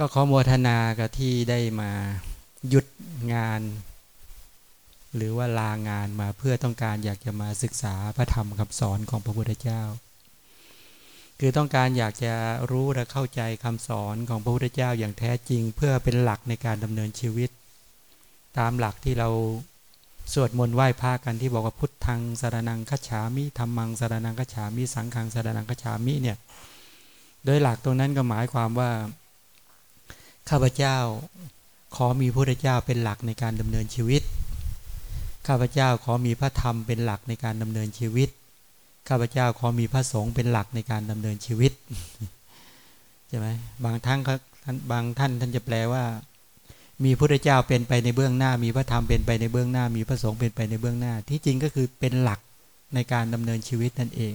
ก็ขอโมทนากับที่ได้มาหยุดงาน หรือว่าลางานมาเพื่อต้องการอยากจะมาศึกษาพระธรรมคำสอนของพระพุทธเจ้า คือต้องการอยากจะรู้และเข้าใจคำสอนของพระพุทธเจ้าอย่างแท้จริง เพื่อเป็นหลักในการดำเนินชีวิต ตามหลักที่เราสวดมนต์ไหว้พระกันที่บอกว่าพุทธังสารนังคัจฉามิธรรมังสารนังคัจฉามิสังฆังสารนังคัจฉามิเนี่ยโดยหลักตรงนั้นก็หมายความว่า ข้าพเจ้าขอมีพระเจ้าเป็นหลักในการดำเนินชีวิต ข้าพเจ้าขอมีพระธรรมเป็นหลักในการดำเนินชีวิต ข้าพเจ้าขอมีพระสงฆ์เป็นหลักในการดำเนินชีวิตใช่ไหมบางท่านบางท่านท่านจะแปลว่า มีพระเจ้าเป็นไปในเบื้องหน้า มีพระธรรมเป็นไปในเบื้องหน้า มีพระสงฆ์เป็นไปในเบื้องหน้า ที่จริงก็คือเป็นหลักในการดำเนินชีวิตนั่นเอง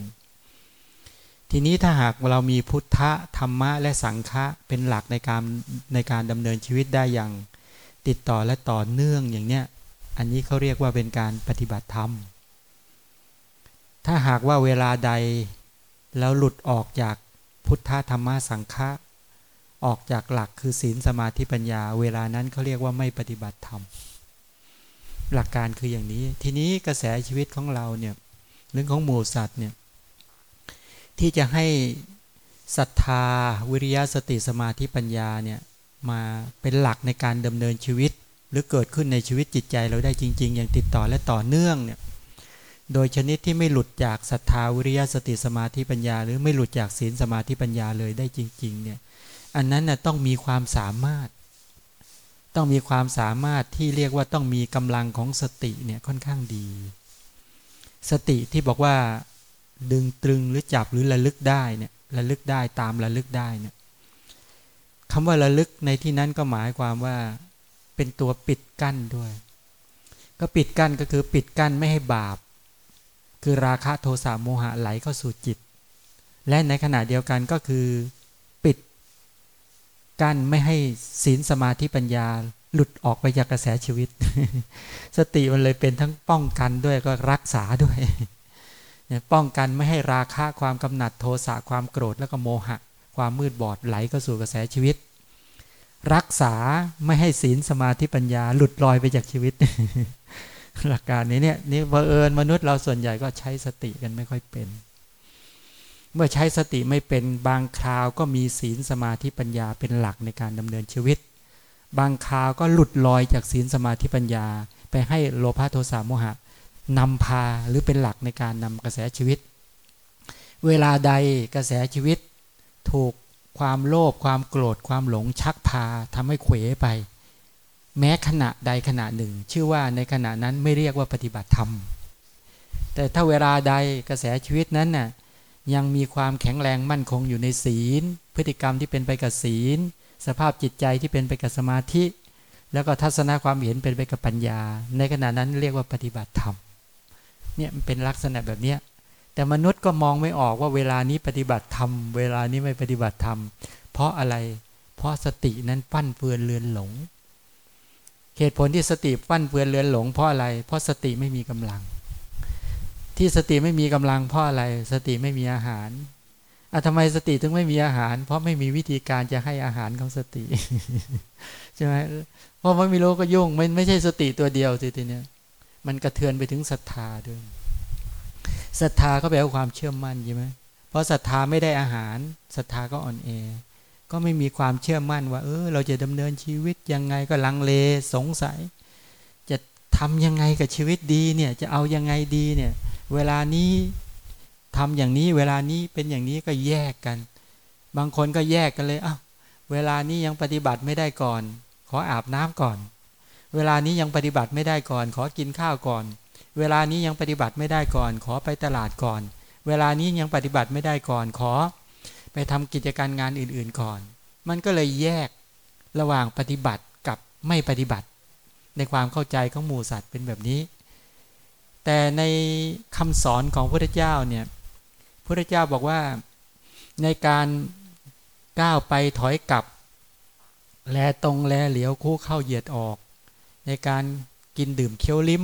ทีนี้ถ้าหากเรามีพุทธะธรรมะและสังฆะเป็นหลักในการในการดำเนินชีวิตได้อย่างติดต่อและต่อเนื่องอย่างเนี้ยอันนี้เขาเรียกว่าเป็นการปฏิบัติธรรม ถ้าหากว่าเวลาใดแล้วหลุดออกจากพุทธธรรมะสังฆะออกจากหลักคือศีลสมาธิปัญญา เวลานั้นเขาเรียกว่าไม่ปฏิบัติธรรม หลักการคืออย่างนี้ ทีนี้กระแสชีวิตของเราเนี่ยเรื่องของหมูสัตว์เนี่ย ที่จะให้ศรัทธาวิริยะสติสมาธิปัญญาเนี่ยมาเป็นหลักในการดำเนินชีวิต หรือเกิดขึ้นในชีวิตจิตใจเราได้จริง ๆ อย่างติดต่อและต่อเนื่องเนี่ยโดยชนิดที่ไม่หลุดจากศรัทธาวิริยะสติสมาธิปัญญา หรือไม่หลุดจากศีลสมาธิปัญญาเลยได้จริงๆเนี่ยอันนั้นน่ะต้องมีความสามารถ ต้องมีความสามารถที่เรียกว่าต้องมีกำลังของสติเนี่ยค่อนข้างดี สติที่บอกว่า ดึงตรึงหรือจับหรือระลึกได้เนี่ยระลึกได้ตามระลึกได้เนี่ยคำว่าระลึกในที่นั้นก็หมายความว่าเป็นตัวปิดกั้นด้วย ก็ปิดกั้นก็คือปิดกั้นไม่ให้บาป คือราคะโทสะโมหะไหลเข้าสู่จิต และในขณะเดียวกันก็คือปิดกั้นไม่ให้ศีลสมาธิปัญญาหลุดออกไปจากกระแสชีวิต สติมันเลยเป็นทั้งป้องกันด้วยก็รักษาด้วย ป้องกันไม่ให้ราคะความกำหนัดโทสะความโกรธแล้วก็โมหะ ความมืดบอดไหลเข้าสู่กระแสชีวิต รักษาไม่ให้ศีลสมาธิปัญญาหลุดลอยไปจากชีวิต หลักการนี้เนี่ยนี่เผอิญมนุษย์เราส่วนใหญ่ก็ใช้สติกันไม่ค่อยเป็น เมื่อใช้สติไม่เป็นบางคราวก็มีศีลสมาธิปัญญาเป็นหลักในการดำเนินชีวิต บางคราวก็หลุดลอยจากศีลสมาธิปัญญา ไปให้โลภะโทสะโมหะ นำพาหรือเป็นหลักในการนำกระแสชีวิต เวลาใดกระแสชีวิต ถูกความโลภความโกรธความหลงชักพาทำให้เขวไป แม้ขณะใดขณะหนึ่ง ชื่อว่าในขณะนั้นไม่เรียกว่าปฏิบัติธรรม แต่ถ้าเวลาใดกระแสชีวิตนั้นน่ะยังมีความแข็งแรงมั่นคงอยู่ในศีล พฤติกรรมที่เป็นไปกับศีล สภาพจิตใจที่เป็นไปกับสมาธิ แล้วก็ทัศนะความเห็นเป็นไปกับปัญญา ในขณะนั้นเรียกว่าปฏิบัติธรรม เนี่ยมันเป็นลักษณะแบบเนี้ยแต่มนุษย์ก็มองไม่ออกว่าเวลานี้ปฏิบัติธรรม เวลานี้ไม่ปฏิบัติธรรม เพราะอะไร เพราะสตินั้นฟั่นเฟือนเลือนหลง เหตุผลที่สติฟั่นเฟือนเลือนหลง เพราะอะไร เพราะสติไม่มีกำลัง ที่สติไม่มีกำลังเพราะอะไร สติไม่มีอาหารอะทำไมสติถึงไม่มีอาหาร เพราะไม่มีวิธีการจะให้อาหารของสติใช่ไหมเพราะไม่รู้ก็ยุ่งไม่ไม่ใช่สติตัวเดียวสิทีเนี้ย มันกระเทือนไปถึงศรัทธาด้วยศรัทธาก็แปลว่าความเชื่อมั่นใช่ไหมเพราะศรัทธาไม่ได้อาหารศรัทธาก็อ่อนแอก็ไม่มีความเชื่อมั่นว่า เออ เราจะดำเนินชีวิตยังไงก็ลังเลสงสัย จะทำยังไงกับชีวิตดีเนี่ย จะเอายังไงดีเนี่ย เวลานี้ทำอย่างนี้ เวลานี้เป็นอย่างนี้ก็แยกกัน บางคนก็แยกกันเลยอ้าวเวลานี้ยังปฏิบัติไม่ได้ก่อน ขออาบน้ำก่อน เวลานี้ยังปฏิบัติไม่ได้ก่อน ขอกินข้าวก่อน เวลานี้ยังปฏิบัติไม่ได้ก่อน ขอไปตลาดก่อน เวลานี้ยังปฏิบัติไม่ได้ก่อน ขอ ไปทำกิจการงานอื่นๆก่อน มันก็เลยแยกระหว่างปฏิบัติกับไม่ปฏิบัติ ในความเข้าใจของหมู่สัตว์เป็นแบบนี้ แต่ในคำสอนของพระพุทธเจ้าเนี่ยพระเจ้าบอกว่าในการก้าวไปถอยกลับ แลตรงแลเหลียวคู่เข้าเหยียดออก ในการกินดื่มเคี้ยวลิ้ม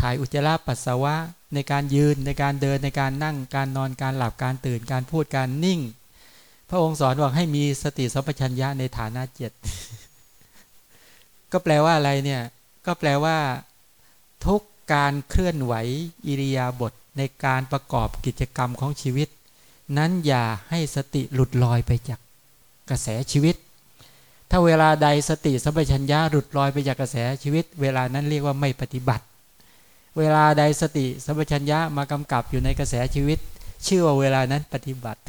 ถ่ายอุจจาระปัสสาวะ ในการยืนในการเดินในการนั่งการนอนการหลับการตื่นการพูดการนิ่ง พระองค์สอนบอกให้มีสติสัมปชัญญะในฐานะเจ็ดก็แปลว่าอะไรเนี่ย ก็แปลว่า ทุกการเคลื่อนไหวอิริยาบถในการประกอบกิจกรรมของชีวิต นั้นอย่าให้สติหลุดลอยไปจากกระแสชีวิต ถ้าเวลาใดสติสัมปชัญญะหลุดลอยไปจากกระแสชีวิต เวลานั้นเรียกว่าไม่ปฏิบัติ เวลาใดสติสัมปชัญญะมากำกับอยู่ในกระแสชีวิต ชื่อว่าเวลานั้นปฏิบัติ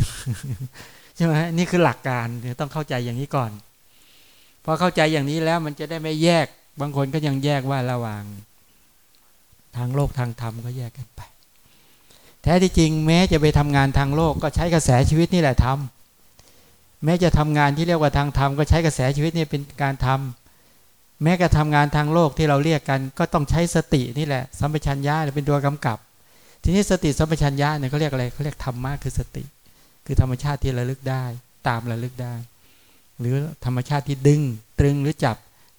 ใช่ไหมนี่คือหลักการต้องเข้าใจอย่างนี้ก่อนพอเข้าใจอย่างนี้แล้วมันจะได้ไม่แยก บางคนก็ยังแยกว่าระหว่าง ทางโลกทางธรรมก็แยกกันไป แท้ที่จริงแม้จะไปทำงานทางโลกก็ใช้กระแสชีวิตนี่แหละทำ แม้จะทำงานที่เรียกว่าทางธรรมก็ใช้กระแสชีวิตนี่เป็นการทำแม้กระทำงานทางโลกที่เราเรียกกัน ก็ต้องใช้สตินี่แหละ สัมปชัญญะเป็นตัวกำกับ ทีนี้สติสัมปชัญญะเนี่ยเขาเรียกอะไรเขาเรียกธรรมะคือสติ คือธรรมชาติที่ระลึกได้ ตามระลึกได้ หรือธรรมชาติที่ดึง ตรึงหรือจับ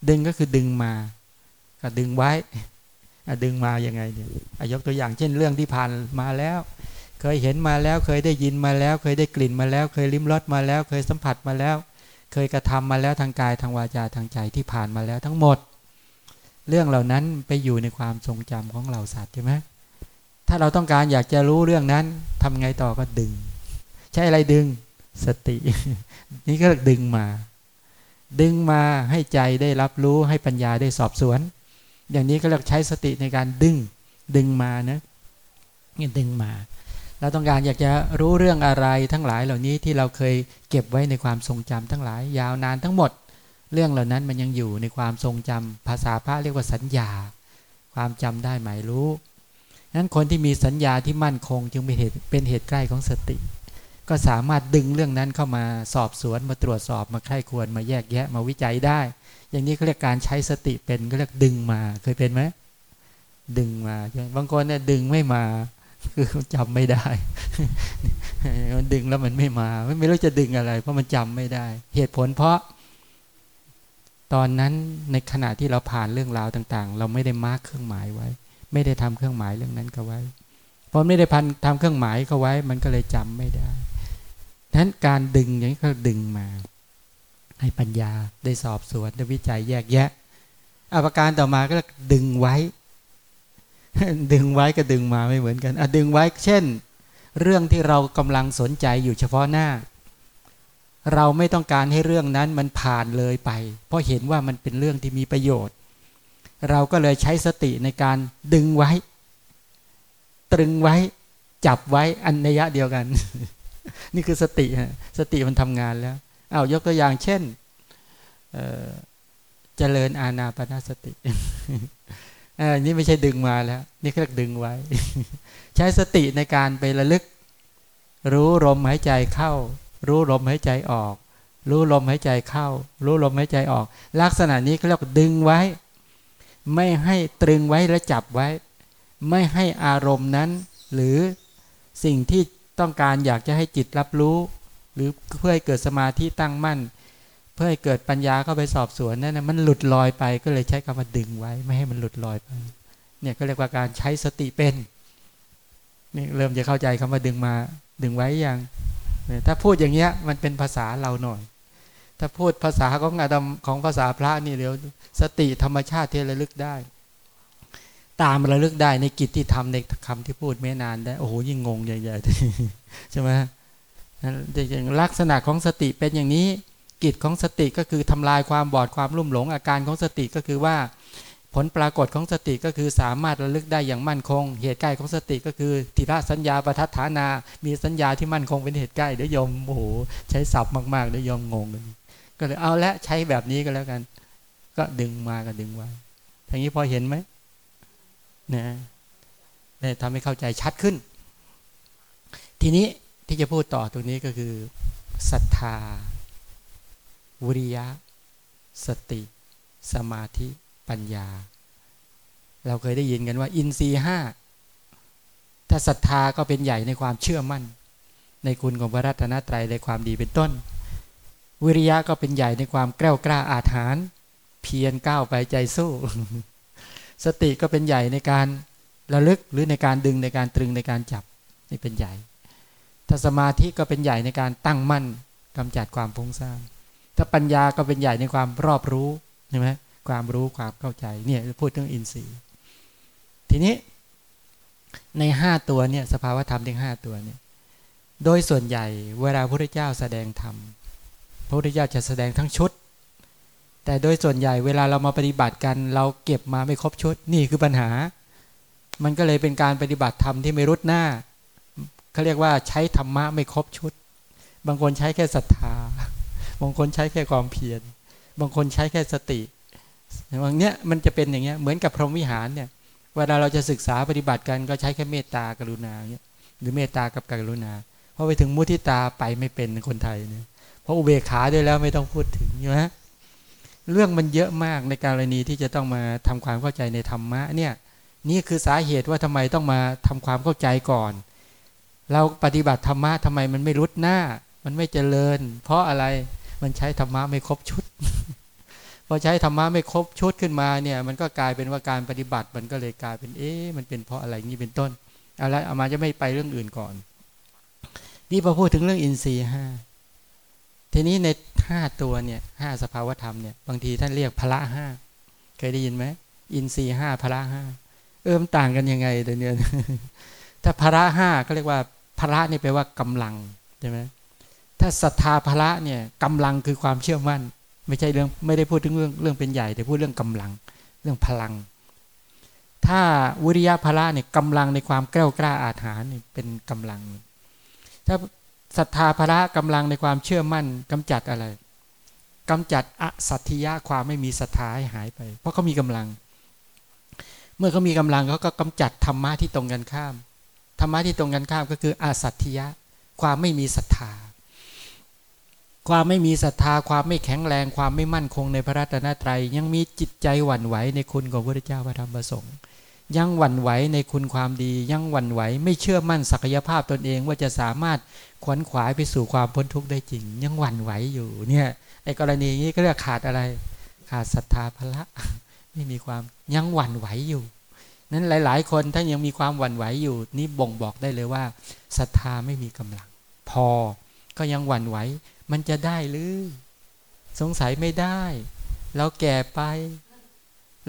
ดึงก็คือดึงมาก็ดึงไว้ดึงมาอย่างไงเนี่ยยกตัวอย่างเช่นเรื่องที่ผ่านมาแล้ว เคยเห็นมาแล้วเคยได้ยินมาแล้ว เคยได้กลิ่นมาแล้ว เคยลิ้มรสมาแล้ว เคยสัมผัสมาแล้ว เคยกระทำมาแล้วทางกายทางวาจาทางใจที่ผ่านมาแล้วทั้งหมด เรื่องเหล่านั้นไปอยู่ในความทรงจำของเราสัตว์ใช่ไหมถ้าเราต้องการอยากจะรู้เรื่องนั้นทำไงต่อก็ดึง ใช้อะไรดึงสติ นี่ก็ดึงมา ดึงมาให้ใจได้รับรู้ให้ปัญญาได้สอบสวน อย่างนี้ก็เรียกใช้สติในการดึงดึงมานะนี่ดึงมา เราต้องการอยากจะรู้เรื่องอะไรทั้งหลายเหล่านี้ที่เราเคยเก็บไว้ในความทรงจำทั้งหลาย ยาวนานทั้งหมด เรื่องเหล่านั้นมันยังอยู่ในความทรงจำภาษาพระเรียกว่าสัญญา ความจำได้หมายรู้นั้นคนที่มีสัญญาที่มั่นคงจึงเป็นเหตุเป็นเหตุใกล้ของสติ ก็สามารถดึงเรื่องนั้นเข้ามาสอบสวนมาตรวจสอบมาใคร่ควรมาแยกแยะมาวิจัยได้ อย่างนี้เขาเรียกการใช้สติเป็นก็เรียกดึงมาเคยเป็นไหมดึงมาบางคนเนี่ยดึงไม่มา คือจำไม่ได้มันดึงแล้วมันไม่มา ไม่รู้จะดึงอะไร เพราะมันจำไม่ได้ เหตุผลเพราะ ตอนนั้นในขณะที่เราผ่านเรื่องราวต่าง ๆ เราไม่ได้มาร์กเครื่องหมายไว้ ไม่ได้ทำเครื่องหมายเรื่องนั้นก็ไว้พอไม่ได้พันทำเครื่องหมายเขาไว้ มันก็เลยจำไม่ได้นั้นการดึงอย่างนี้ก็ดึงมา ให้ปัญญาได้สอบสวนได้วิจัยแยกแยะอาการต่อมาก็ดึงไว้ ดึงไว้ก็ดึงมาไม่เหมือนกันอะดึงไว้เช่น เรื่องที่เรากำลังสนใจอยู่เฉพาะหน้า เราไม่ต้องการให้เรื่องนั้นมันผ่านเลยไป เพราะเห็นว่ามันเป็นเรื่องที่มีประโยชน์ เราก็เลยใช้สติในการดึงไว้ ตรึงไว้ จับไว้อันนยะเดียวกัน นี่คือสติฮะสติมันทำงานแล้วเอายกตัวอย่างเช่นเจริญอาณาปณสติ อันนี้ไม่ใช่ดึงมาแล้ว นี่เรียกดึงไว้ ใช้สติในการไประลึก รู้ลมหายใจเข้า รู้ลมหายใจออก รู้ลมหายใจเข้า รู้ลมหายใจออก ลักษณะนี้เขาเรียกดึงไว้ ไม่ให้ตรึงไว้และจับไว้ ไม่ให้อารมณ์นั้น หรือสิ่งที่ต้องการอยากจะให้จิตรับรู้ หรือเพื่อให้เกิดสมาธิตั้งมั่น พื่อให้เกิดปัญญาเข้าไปสอบสวนนั่นนะมันหลุดลอยไปก็เลยใช้คำว่าดึงไว้ ไม่ให้มันหลุดลอยไป เนี่ยก็เรียกว่าการใช้สติเป็นนี่เริ่มจะเข้าใจคำว่าดึงมา ดึงไว้อย่างถ้าพูดอย่างเงี้ยมันเป็นภาษาเราหน่อย ถ้าพูดภาษาของอาดมของภาษาพระนี่เดี๋ยวสติธรรมชาติที่ระลึกได้ ตามระลึกได้ในกิจที่ทำในคำที่พูดไม่นานได้โอ้โหยิ่งงงใหญ่ๆใช่ไหมอย่างลักษณะของสติเป็นอย่างนี้ กิจของสติก็คือทำลายความบอดความลุ่มหลง อาการของสติก็คือว่า ผลปรากฏของสติก็คือสามารถระลึกได้อย่างมั่นคง เหตุใกล้ของสติก็คือทิระสัญญาประทัดฐานา มีสัญญาที่มั่นคงเป็นเหตุใกล้เดี๋ยวยมโอ้โหใช้ศัพท์มากๆเดี๋ยวยมงงก็เลยเอาละใช้แบบนี้ก็แล้วกัน ก็ดึงมาก็ดึงไว้ทางนี้พอเห็นไหมนะได้ทำให้เข้าใจชัดขึ้น ทีนี้ที่จะพูดต่อตรงนี้ก็คือศรัทธา วิริยะ สติ สมาธิปัญญา เราเคยได้ยินกันว่า อินทรีห้าถ้าศรัทธาก็เป็นใหญ่ในความเชื่อมั่น ในคุณของพระรัตนตรัยในความดีเป็นต้น วิริยะก็เป็นใหญ่ในความแกล้วกล้าอาถรรพ์เพียรก้าวไปใจสู้ สติก็เป็นใหญ่ในการระลึกหรือในการดึงในการตรึงในการจับนี่เป็นใหญ่ถ้าสมาธิก็เป็นใหญ่ในการตั้งมั่นกำจัดความฟุ้งซ่าน ถ้าปัญญาก็เป็นใหญ่ในความรอบรู้ใช่ไหมความรู้ความเข้าใจเนี่ยพูดถึงอินทรีย์ ทีนี้ในห้าตัวเนี่ยสภาวธรรมทั้งห้าตัวเนี่ยโดยส่วนใหญ่เวลาพระพุทธเจ้าแสดงธรรมพระพุทธเจ้าจะแสดงทั้งชุด แต่โดยส่วนใหญ่เวลาเรามาปฏิบัติกัน เราเก็บมาไม่ครบชุดนี่คือปัญหา มันก็เลยเป็นการปฏิบัติธรรมที่ไม่รุดหน้าเขาเรียกว่าใช้ธรรมะไม่ครบชุด บางคนใช้แค่ศรัทธา บางคนใช้แค่ความเพียร บางคนใช้แค่สติบางเนี้ยมันจะเป็นอย่างเงี้ยเหมือนกับพรหมวิหารเนี่ยเวลาเราจะศึกษาปฏิบัติกันก็ใช้แค่เมตตากรุณาเนี้ยหรือเมตตากับกรุณาพอไปถึงมุทิตาไปไม่เป็นคนไทยเนี่ยเพราะอุเบกขาด้วยแล้วไม่ต้องพูดถึงใช่ไหมเรื่องมันเยอะมากในกรณีที่จะต้องมาทำความเข้าใจในธรรมะเนี่ยนี่คือสาเหตุว่าทำไมต้องมาทำความเข้าใจก่อน เราปฏิบัติธรรมะทำไมมันไม่รุดหน้า มันไม่เจริญ เพราะอะไร มันใช้ธรรมะไม่ครบชุด พอใช้ธรรมะไม่ครบชุดขึ้นมาเนี่ย มันก็กลายเป็นว่าการปฏิบัติมันก็เลยกลายเป็นเอ๊ะมันเป็นเพราะอะไรงี้เป็นต้นเอะไรเอามาจะไม่ไปเรื่องอื่นก่อน นี่พอพูดถึงเรื่องอินทรีย์ห้าทีนี้ในห้าตัวเนี่ยห้าสภาวธรรมเนี่ยบางทีท่านเรียกพละห้าเคยได้ยินไหมอินทรีย์ห้าพละห้าเอิมต่างกันยังไงเดี๋ยวนี้ถ้าพละห้าก็เรียกว่าพละนี่แปลว่ากำลังใช่ไหม ถ้าศรัทธาพละเนี่ยกำลังคือความเชื่อมั่น ไม่ใช่เรื่องไม่ได้พูดถึงเรื่องเรื่องเป็นใหญ่ แต่พูดเรื่องกำลัง เรื่องพลัง ถ้าวิริยะพละเนี่ยกำลังในความแกล้วกล้าอาถรรพ์เป็นกำลัง ถ้าศรัทธาพระกำลังในความเชื่อมั่นกำจัดอะไรกำจัดอสัตยะความไม่มีศรัทธาให้หายไป เพราะเขามีกำลัง เมื่อเขามีกำลังเขาก็กำจัดธรรมะที่ตรงกันข้ามธรรมะที่ตรงกันข้ามก็คืออาสัตยะความไม่มีศรัทธา ความไม่มีศรัทธาความไม่แข็งแรง ความไม่มั่นคงในพระรัตนตรัย ยังมีจิตใจหวั่นไหวในคุณของพระเจ้าพระธรรมประสงค์ยังหวั่นไหวในคุณความดี ยังหวั่นไหวไม่เชื่อมั่นศักยภาพตนเองว่าจะสามารถขวนขวายไปสู่ความพ้นทุกข์ได้จริง ยังหวั่นไหวอยู่เนี่ยไอ้กรณีนี้ก็เรียกขาดอะไร ขาดศรัทธาพละไม่มีความยังหวั่นไหวอยู่ นั้นหลาย ๆ คนถ้ายังมีความหวั่นไหวอยู่ นี่บ่งบอกได้เลยว่าศรัทธาไม่มีกำลัง พอก็ยังหวั่นไหว มันจะได้หรือ สงสัยไม่ได้ เราแก่ไป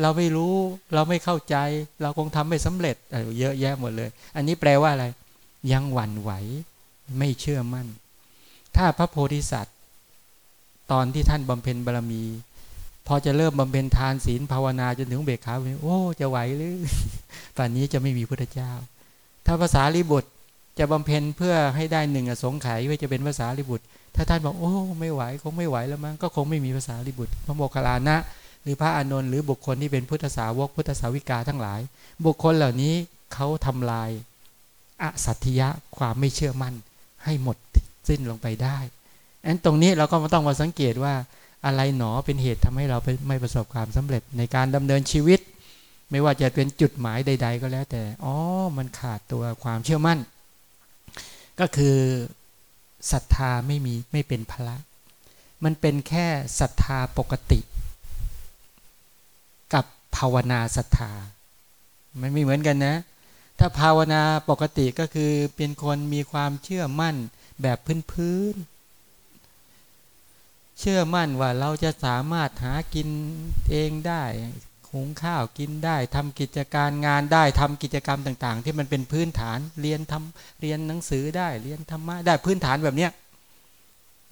เราไม่รู้ เราไม่เข้าใจ เราคงทำไม่สำเร็จเยอะแยะหมดเลย อันนี้แปลว่าอะไร ยังหวั่นไหว ไม่เชื่อมั่น ถ้าพระโพธิสัตว์ ตอนที่ท่านบำเพ็ญบารมี พอจะเริ่มบำเพ็ญทานศีลภาวนาจนถึงเบกขาโอ้ จะไหวหรือป่านนี้จะไม่มีพุทธเจ้า ถ้าภาษาลิบุตร จะบำเพ็ญเพื่อให้ได้หนึ่งอสงไขยว่าจะเป็นภาษาลิบุตร ถ้าท่านบอกโอ้ไม่ไหวคงไม่ไหวแล้วมั้งก็คงไม่มีภาษาลิบุตร พระโมคคัลลานะ หรือพระอานนท์หรือบุคคลที่เป็นพุทธสาวกพุทธสาวิกาทั้งหลาย บุคคลเหล่านี้เขาทำลายอสัตยะความไม่เชื่อมั่น ให้หมดสิ้นลงไปได้อันตรงนี้เราก็มาต้องมาสังเกตว่าอะไรหนอเป็นเหตุทำให้เราไม่ประสบความสำเร็จในการดำเนินชีวิต ไม่ว่าจะเป็นจุดหมายใด ๆ ก็แล้วแต่อ๋อมันขาดตัวความเชื่อมั่น ก็คือศรัทธาไม่มีไม่เป็นพละ มันเป็นแค่ศรัทธาปกติ กับภาวนาศรัทธา มันไม่เหมือนกันนะ ถ้าภาวนาปกติก็คือเป็นคนมีความเชื่อมั่นแบบพื้นๆ เชื่อมั่นว่าเราจะสามารถหากินเองได้ หุงข้าวกินได้ทำกิจการงานได้ทำกิจกรรมต่าง ๆ ที่มันเป็นพื้นฐานเรียนทำเรียนหนังสือได้เรียนธรรมะได้พื้นฐานแบบเนี้ย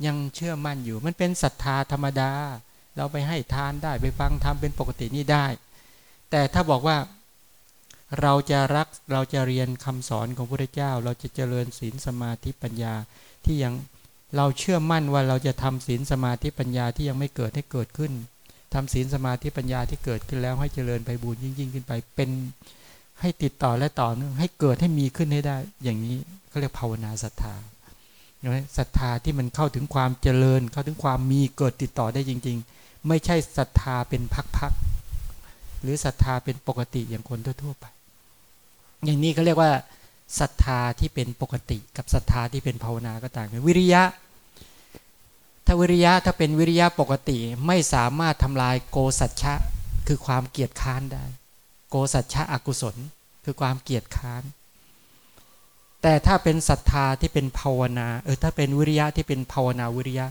ยังเชื่อมั่นอยู่มันเป็นศรัทธาธรรมดา เราไปให้ทานได้ไปฟังทำเป็นปกตินี่ได้ แต่ถ้าบอกว่าเราจะรักเราจะเรียนคำสอนของพระเจ้า เราจะเจริญศีลสมาธิปัญญาที่ยังเราเชื่อมั่นว่าเราจะทำศีลสมาธิปัญญาที่ยังไม่เกิดให้เกิดขึ้น ทำศีลสมาธิปัญญาที่เกิดขึ้นแล้วให้เจริญไปบูรยิ่งยิ่งขึ้นไป เป็นให้ติดต่อและต่อเนื่องให้เกิดให้มีขึ้นให้ได้ อย่างนี้เขาเรียกภาวนาศรัทธาศรัทธาที่มันเข้าถึงความเจริญ เข้าถึงความมีเกิดติดต่อได้จริง ๆ ไม่ใช่ศรัทธาเป็นพักๆหรือศรัทธาเป็นปกติอย่างคนทั่วๆไป อย่างนี้เขาเรียกว่าศรัทธาที่เป็นปกติกับศรัทธาที่เป็นภาวนาก็ต่างกันวิริยะ ถ้าวิริยะถ้าเป็นวิริยะปกติไม่สามารถทำลายโกสัจฉะคือความเกียจค้านได้ โกสัจฉะอกุศล คือความเกียจค้าน แต่ถ้าเป็นศรัทธาที่เป็นภาวนาเออถ้าเป็นวิริยะที่เป็นภาวนาวิริยะ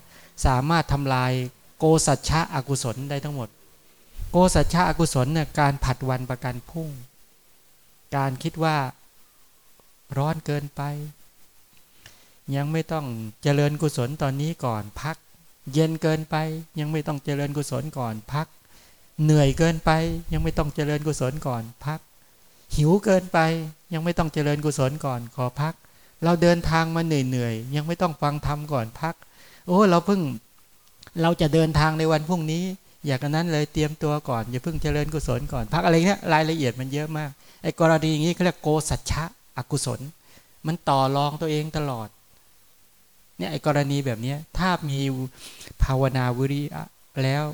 สามารถทำลายโกสัจฉะอกุศลได้ทั้งหมด โกสัจฉะอกุศลเนี่ยการผัดวันประกันพุ่ง การคิดว่าร้อนเกินไป ยังไม่ต้องเจริญกุศลตอนนี้ก่อนพัก เย็นเกินไปยังไม่ต้องเจริญกุศลก่อนพัก เหนื่อยเกินไปยังไม่ต้องเจริญกุศลก่อนพัก หิวเกินไปยังไม่ต้องเจริญกุศลก่อนขอพัก เราเดินทางมาเหนื่อยเหนื่อยยังไม่ต้องฟังธรรมก่อนพัก โอ้เราเพิ่งเราจะเดินทางในวันพรุ่งนี้ อยากนั้นเลยเตรียมตัวก่อนอย่าเพิ่งเจริญกุศลก่อนพักอะไรเนี้ยรายละเอียดมันเยอะมากไอ้กรณีอย่างนี้เขาเรียกโกสัจฉะอกุศล มันต่อรองตัวเองตลอด เนี่ยไอ้กรณีแบบนี้ถ้ามีภาวนาวิริยะแล้ว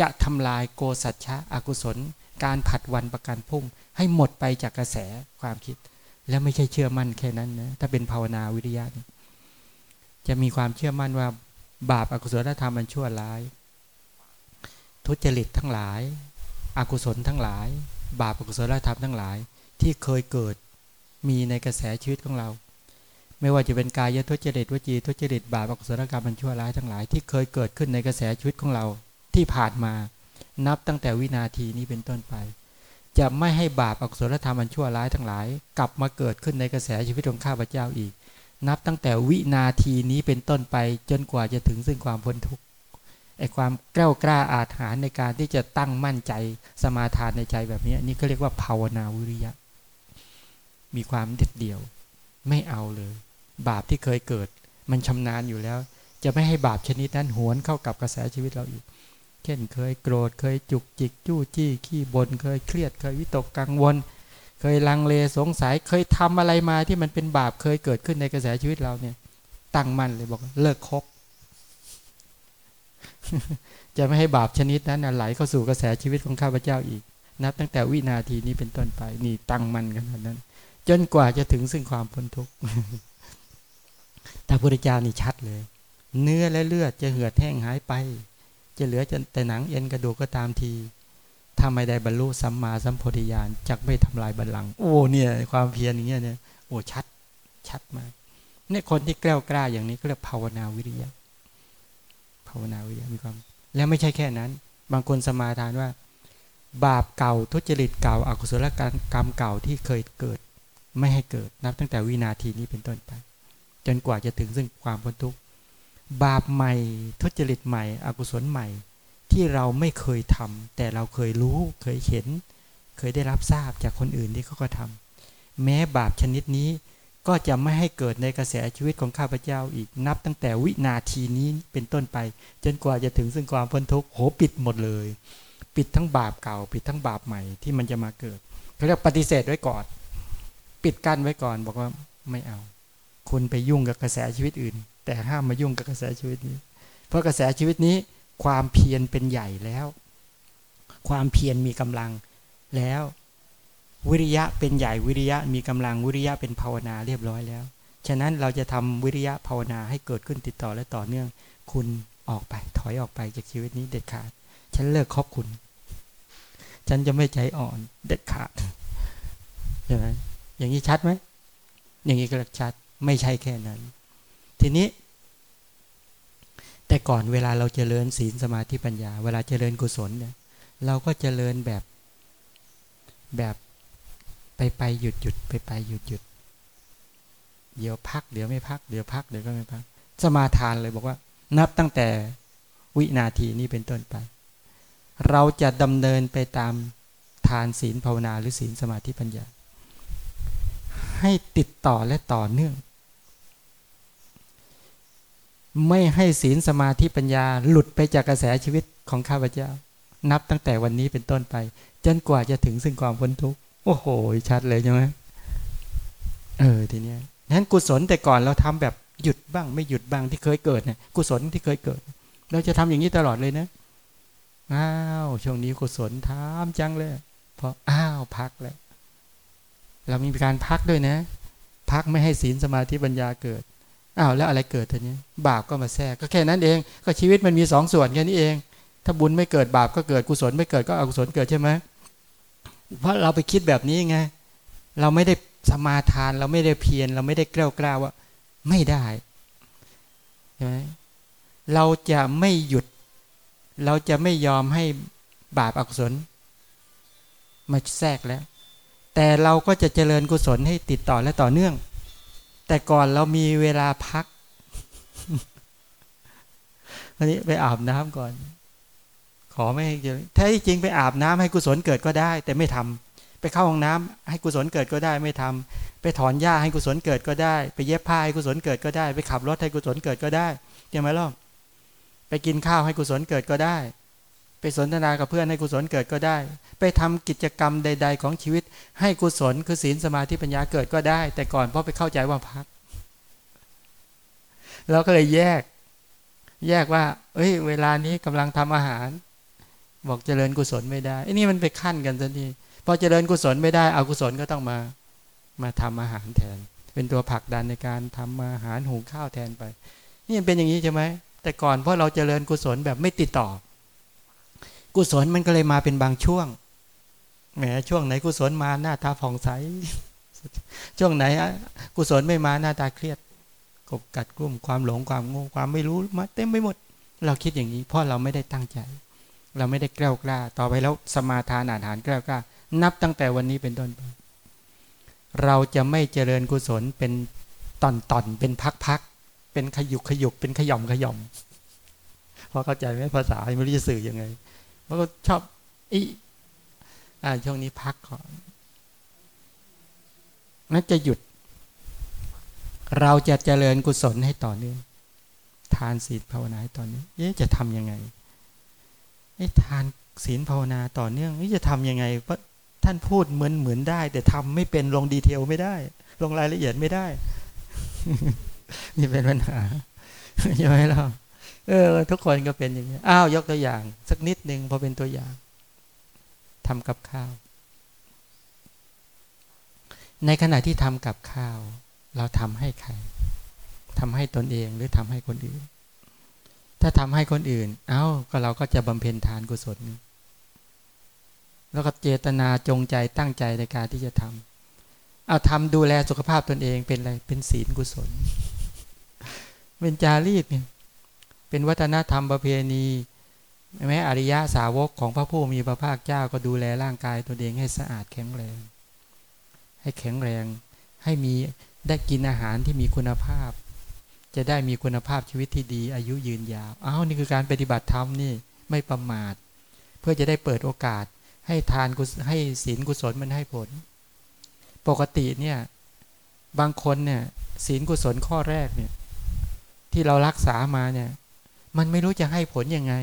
จะทำลายโกสัจฉะอกุศล การผัดวันประกันพรุ่ง ให้หมดไปจากกระแสความคิด แล้วไม่ใช่เชื่อมั่นแค่นั้นนะถ้าเป็นภาวนาวิริยะจะมีความเชื่อมั่นว่าบาปอากุศลธรรมมันชั่วร้าย ทุจริตทั้งหลายอากุศลทั้งหลาย บาปอากุศลธรรมทั้งหลาย ที่เคยเกิดมีในกระแสชีวิตของเรา ไม่ว่าจะเป็นกายทุจริตวจีทุจริตบาปอกุศลกรรมมันชั่วร้ายทั้งหลายที่เคยเกิดขึ้นในกระแสชีวิตของเราที่ผ่านมา นับตั้งแต่วินาทีนี้เป็นต้นไป จะไม่ให้บาปอกุศลธรรมมันชั่วร้ายทั้งหลาย กลับมาเกิดขึ้นในกระแสชีวิตของข้าพเจ้าอีก นับตั้งแต่วินาทีนี้เป็นต้นไปจนกว่าจะถึงซึ่งความพ้นทุกข์ไอความกล้ากล้าอาถรรพ์ในการที่จะตั้งมั่นใจสมาทานในใจแบบนี้นี่ก็เรียกว่าภาวนาวิริยะ มีความเด็ดเดี่ยว ไม่เอาเลย บาปที่เคยเกิด มันชำนาญอยู่แล้ว จะไม่ให้บาปชนิดนั้นหวนเข้ากับกระแสชีวิตเราอีก เช่นเคยโกรธเคยจุกจิกจู้จี้ขี้บนเคยเครียดเคยวิตกกังวล เคยลังเลสงสัยเคยทำอะไรมาที่มันเป็นบาปเคยเกิดขึ้นในกระแสชีวิตเราเนี่ย ตั้งมั่นเลยบอกเลิกคบจะไม่ให้บาปชนิดนั้นไหลเข้าสู่กระแสชีวิตของข้าพเจ้าอีก นับตั้งแต่วินาทีนี้เป็นต้นไป นี่ตั้งมั่นกันนั้น จนกว่าจะถึงซึ่งความพ้นทุกข์ แต่พระเจ้านี่ชัดเลย เนื้อและเลือดจะเหือดแห้งหายไป จะเหลือแต่หนังเอ็นกระดูกก็ตามทีถ้าไม่ได้บรรลุสัมมาสัมโพธิญาณจักไม่ทำลายบัลลังก์โอ้เนี่ยความเพียรอย่างเงี้ยเนี่ยโอ้ชัดชัดมากเนี่ยคนที่แกล้วกล้าอย่างนี้ก็เรียกภาวนาวิริยะภาวนาวิริยะมีความแล้วไม่ใช่แค่นั้น บางคนสมาทานว่า บาปเก่าทุจริตเก่าอกุศลกรรมเก่าที่เคยเกิด ไม่ให้เกิดนับตั้งแต่วินาทีนี้เป็นต้นไป จนกว่าจะถึงซึ่งความพ้นทุกข์บาปใหม่ทุจริตใหม่ อกุศลใหม่ ที่เราไม่เคยทำแต่เราเคยรู้เคยเห็น เคยได้รับทราบจากคนอื่นที่เขาก็ทำแม้บาปชนิดนี้ก็จะไม่ให้เกิดในกระแสชีวิตของข้าพเจ้าอีกนับตั้งแต่วินาทีนี้เป็นต้นไป จนกว่าจะถึงซึ่งความพ้นทุกข์โหปิดหมดเลย ปิดทั้งบาปเก่า ปิดทั้งบาปใหม่ที่มันจะมาเกิดเขาเรียกปฏิเสธไว้ก่อน ปิดกั้นไว้ก่อนบอกว่าไม่เอา คุณไปยุ่งกับกระแสชีวิตอื่น แต่ห้ามมายุ่งกับกระแสชีวิตนี้ เพราะกระแสชีวิตนี้ความเพียรเป็นใหญ่แล้ว ความเพียรมีกำลังแล้ว วิริยะเป็นใหญ่วิริยะมีกำลังวิริยะเป็นภาวนาเรียบร้อยแล้ว ฉะนั้นเราจะทำวิริยะภาวนาให้เกิดขึ้นติดต่อและต่อเนื่อง คุณออกไปถอยออกไปจากชีวิตนี้เด็ดขาด ฉันเลิกคบคุณ ฉันจะไม่ใจอ่อนเด็ดขาดใช่ไหมอย่างนี้ชัดไหมอย่างนี้ก็ชัด ไม่ใช่แค่นั้น ทีนี้ แต่ก่อนเวลาเราจเจริญศีลสมาธิปัญญา เวลาเจริญกุศลเนี่ย เราก็เจริญแบบแบบไปไปหยุดหยุดไปไปหยุดหยุดเดี๋ยวพักเดี๋ยวไม่พักเดี๋ยวพักเดี๋ยวก็ไม่พัก สมาทานเลยบอกว่า นับตั้งแต่วินาทีนี้เป็นต้นไป เราจะดำเนินไปตามทานศีลภาวนาหรือศีลสมาธิปัญญา ให้ติดต่อและต่อเนื่อง ไม่ให้ศีลสมาธิปัญญา หลุดไปจากกระแสชีวิตของข้าพเจ้า นับตั้งแต่วันนี้เป็นต้นไป จนกว่าจะถึงซึ่งความพ้นทุกข์โอ้โห ชัดเลยใช่ไหมเออทีเนี้ยนั้นกุศลแต่ก่อนเราทำแบบหยุดบ้าง ไม่หยุดบ้างที่เคยเกิดเนี่ยกุศลที่เคยเกิด เราจะทำอย่างนี้ตลอดเลยนะอ้าวช่วงนี้กุศลทำจังเลยพออ้าวพักแล้วเรามีการพักด้วยนะ พักไม่ให้ศีลสมาธิปัญญาเกิด อ้าวแล้วอะไรเกิดทีนี้บาปก็มาแทรกก็แค่นั้นเอง ก็ชีวิตมันมีสองส่วนแค่นี้เอง ถ้าบุญไม่เกิดบาปก็เกิดกุศลไม่เกิดก็อกุศลเกิดใช่ไหมเพราะเราไปคิดแบบนี้ไงเราไม่ได้สมาทาน เราไม่ได้เพียรเราไม่ได้กล้ากล้าว่า ไม่ได้ใช่ไหมเราจะไม่หยุด เราจะไม่ยอมให้บาปอกุศลมาแทรกแล้ว แต่เราก็จะเจริญกุศลให้ติดต่อและต่อเนื่อง แต่ก่อนเรามีเวลาพักวันนี้ไปอาบน้ำก่อน ขอไม่ให้เจริญถ้จริงไปอาบน้ำให้กุศลเกิดก็ได้ แต่ไม่ทำไปเข้าห้องน้ำให้กุศลเกิดก็ได้ไม่ทำไปถอนหญ้าให้กุศลเกิดก็ได้ ไปเย็บผ้าให้กุศลเกิดก็ได้ ไปขับรถให้กุศลเกิดก็ได้ใช่ไหมล่ะไปกินข้าวให้กุศลเกิดก็ได้ ไปสนทนากับเพื่อนให้กุศลเกิดก็ได้ ไปทำกิจกรรมใด ๆ ของชีวิต ให้กุศลคือศีลสมาธิปัญญาเกิดก็ได้ แต่ก่อนเพราะไปเข้าใจว่าพักเราก็เลยแยก แยกว่า เอ้ย เวลานี้กำลังทำอาหาร บอกเจริญกุศลไม่ได้ไอ้นี่มันไปขั้นกันซะนี่พอเจริญกุศลไม่ได้อากุศลก็ต้องมา มาทำอาหารแทน เป็นตัวผลักดันในการทำอาหารหุงข้าวแทนไป นี่เป็นอย่างนี้ใช่ไหมแต่ก่อนเพราะเราเจริญกุศลแบบไม่ติดต่อ กุศลมันก็เลยมาเป็นบางช่วงแหมช่วงไหนกุศลมาหน้าตาผ่องใส ช่วงไหนกุศลไม่มาหน้าตาเครียดกบกัดกลุ่มความหลงความโงงความไม่รู้มาเต็มไปหมด เราคิดอย่างนี้ เพราะเราไม่ได้ตั้งใจ เราไม่ได้กล้ากล้า ต่อไปแล้วสมาทานอาหารกล้ากล้า นับตั้งแต่วันนี้เป็นต้นไปเราจะไม่เจริญกุศลเป็นตอนตอนเป็นพักๆเป็นขยุกขยุกเป็นขย่อมขย่อมพอเข้าใจไหมภาษาไม่รู้จะสื่อยังไง เพราะก็ชอบอีอ่าช่วงนี้พักก่อนนั่นจะหยุด เราจะเจริญกุศลให้ต่อเนื่องทานศีลภาวนาให้ต่อเนื่องเอ๊ะจะทำยังไงไอ้ทานศีลภาวนาต่อเนื่องนี่จะทำยังไงเพราะท่านพูดเหมือนเหมือนได้ แต่ทำไม่เป็นลงดีเทลไม่ได้ ลงรายละเอียดไม่ได้ นี่เป็นปัญหาใช่ไหมล่ะ เออ ทุกคนก็เป็นอย่างนี้อ้าวยกตัวอย่าง สักนิดหนึ่งพอเป็นตัวอย่างทำกับข้าว ในขณะที่ทำกับข้าว เราทำให้ใครทำให้ตนเองหรือทำให้คนอื่น ถ้าทำให้คนอื่น เอา้าก็เราก็จะบำเพ็ญทานกุศลแล้วก็เจตนาจงใจตั้งใจในการที่จะทำเอาทำดูแลสุขภาพตนเองเป็นอะไรเป็นศีลกุศลเป็นจารีตเนี่ย เป็นวัฒนธรรมประเพณี แม้อริยะสาวกของพระผู้มีพระภาคเจ้าก็ดูแลร่างกายตัวเองให้สะอาดแข็งแรง ให้แข็งแรง ให้มีได้กินอาหารที่มีคุณภาพ จะได้มีคุณภาพชีวิตที่ดี อายุยืนยาวอ้าวนี่คือการปฏิบัติธรรมนี่ไม่ประมาท เพื่อจะได้เปิดโอกาส ให้ทานให้ศีลกุศลมันให้ผล ปกติเนี่ยบางคนเนี่ยศีลกุศลข้อแรกเนี่ยที่เรารักษามาเนี่ย มันไม่รู้จะให้ผลยังไง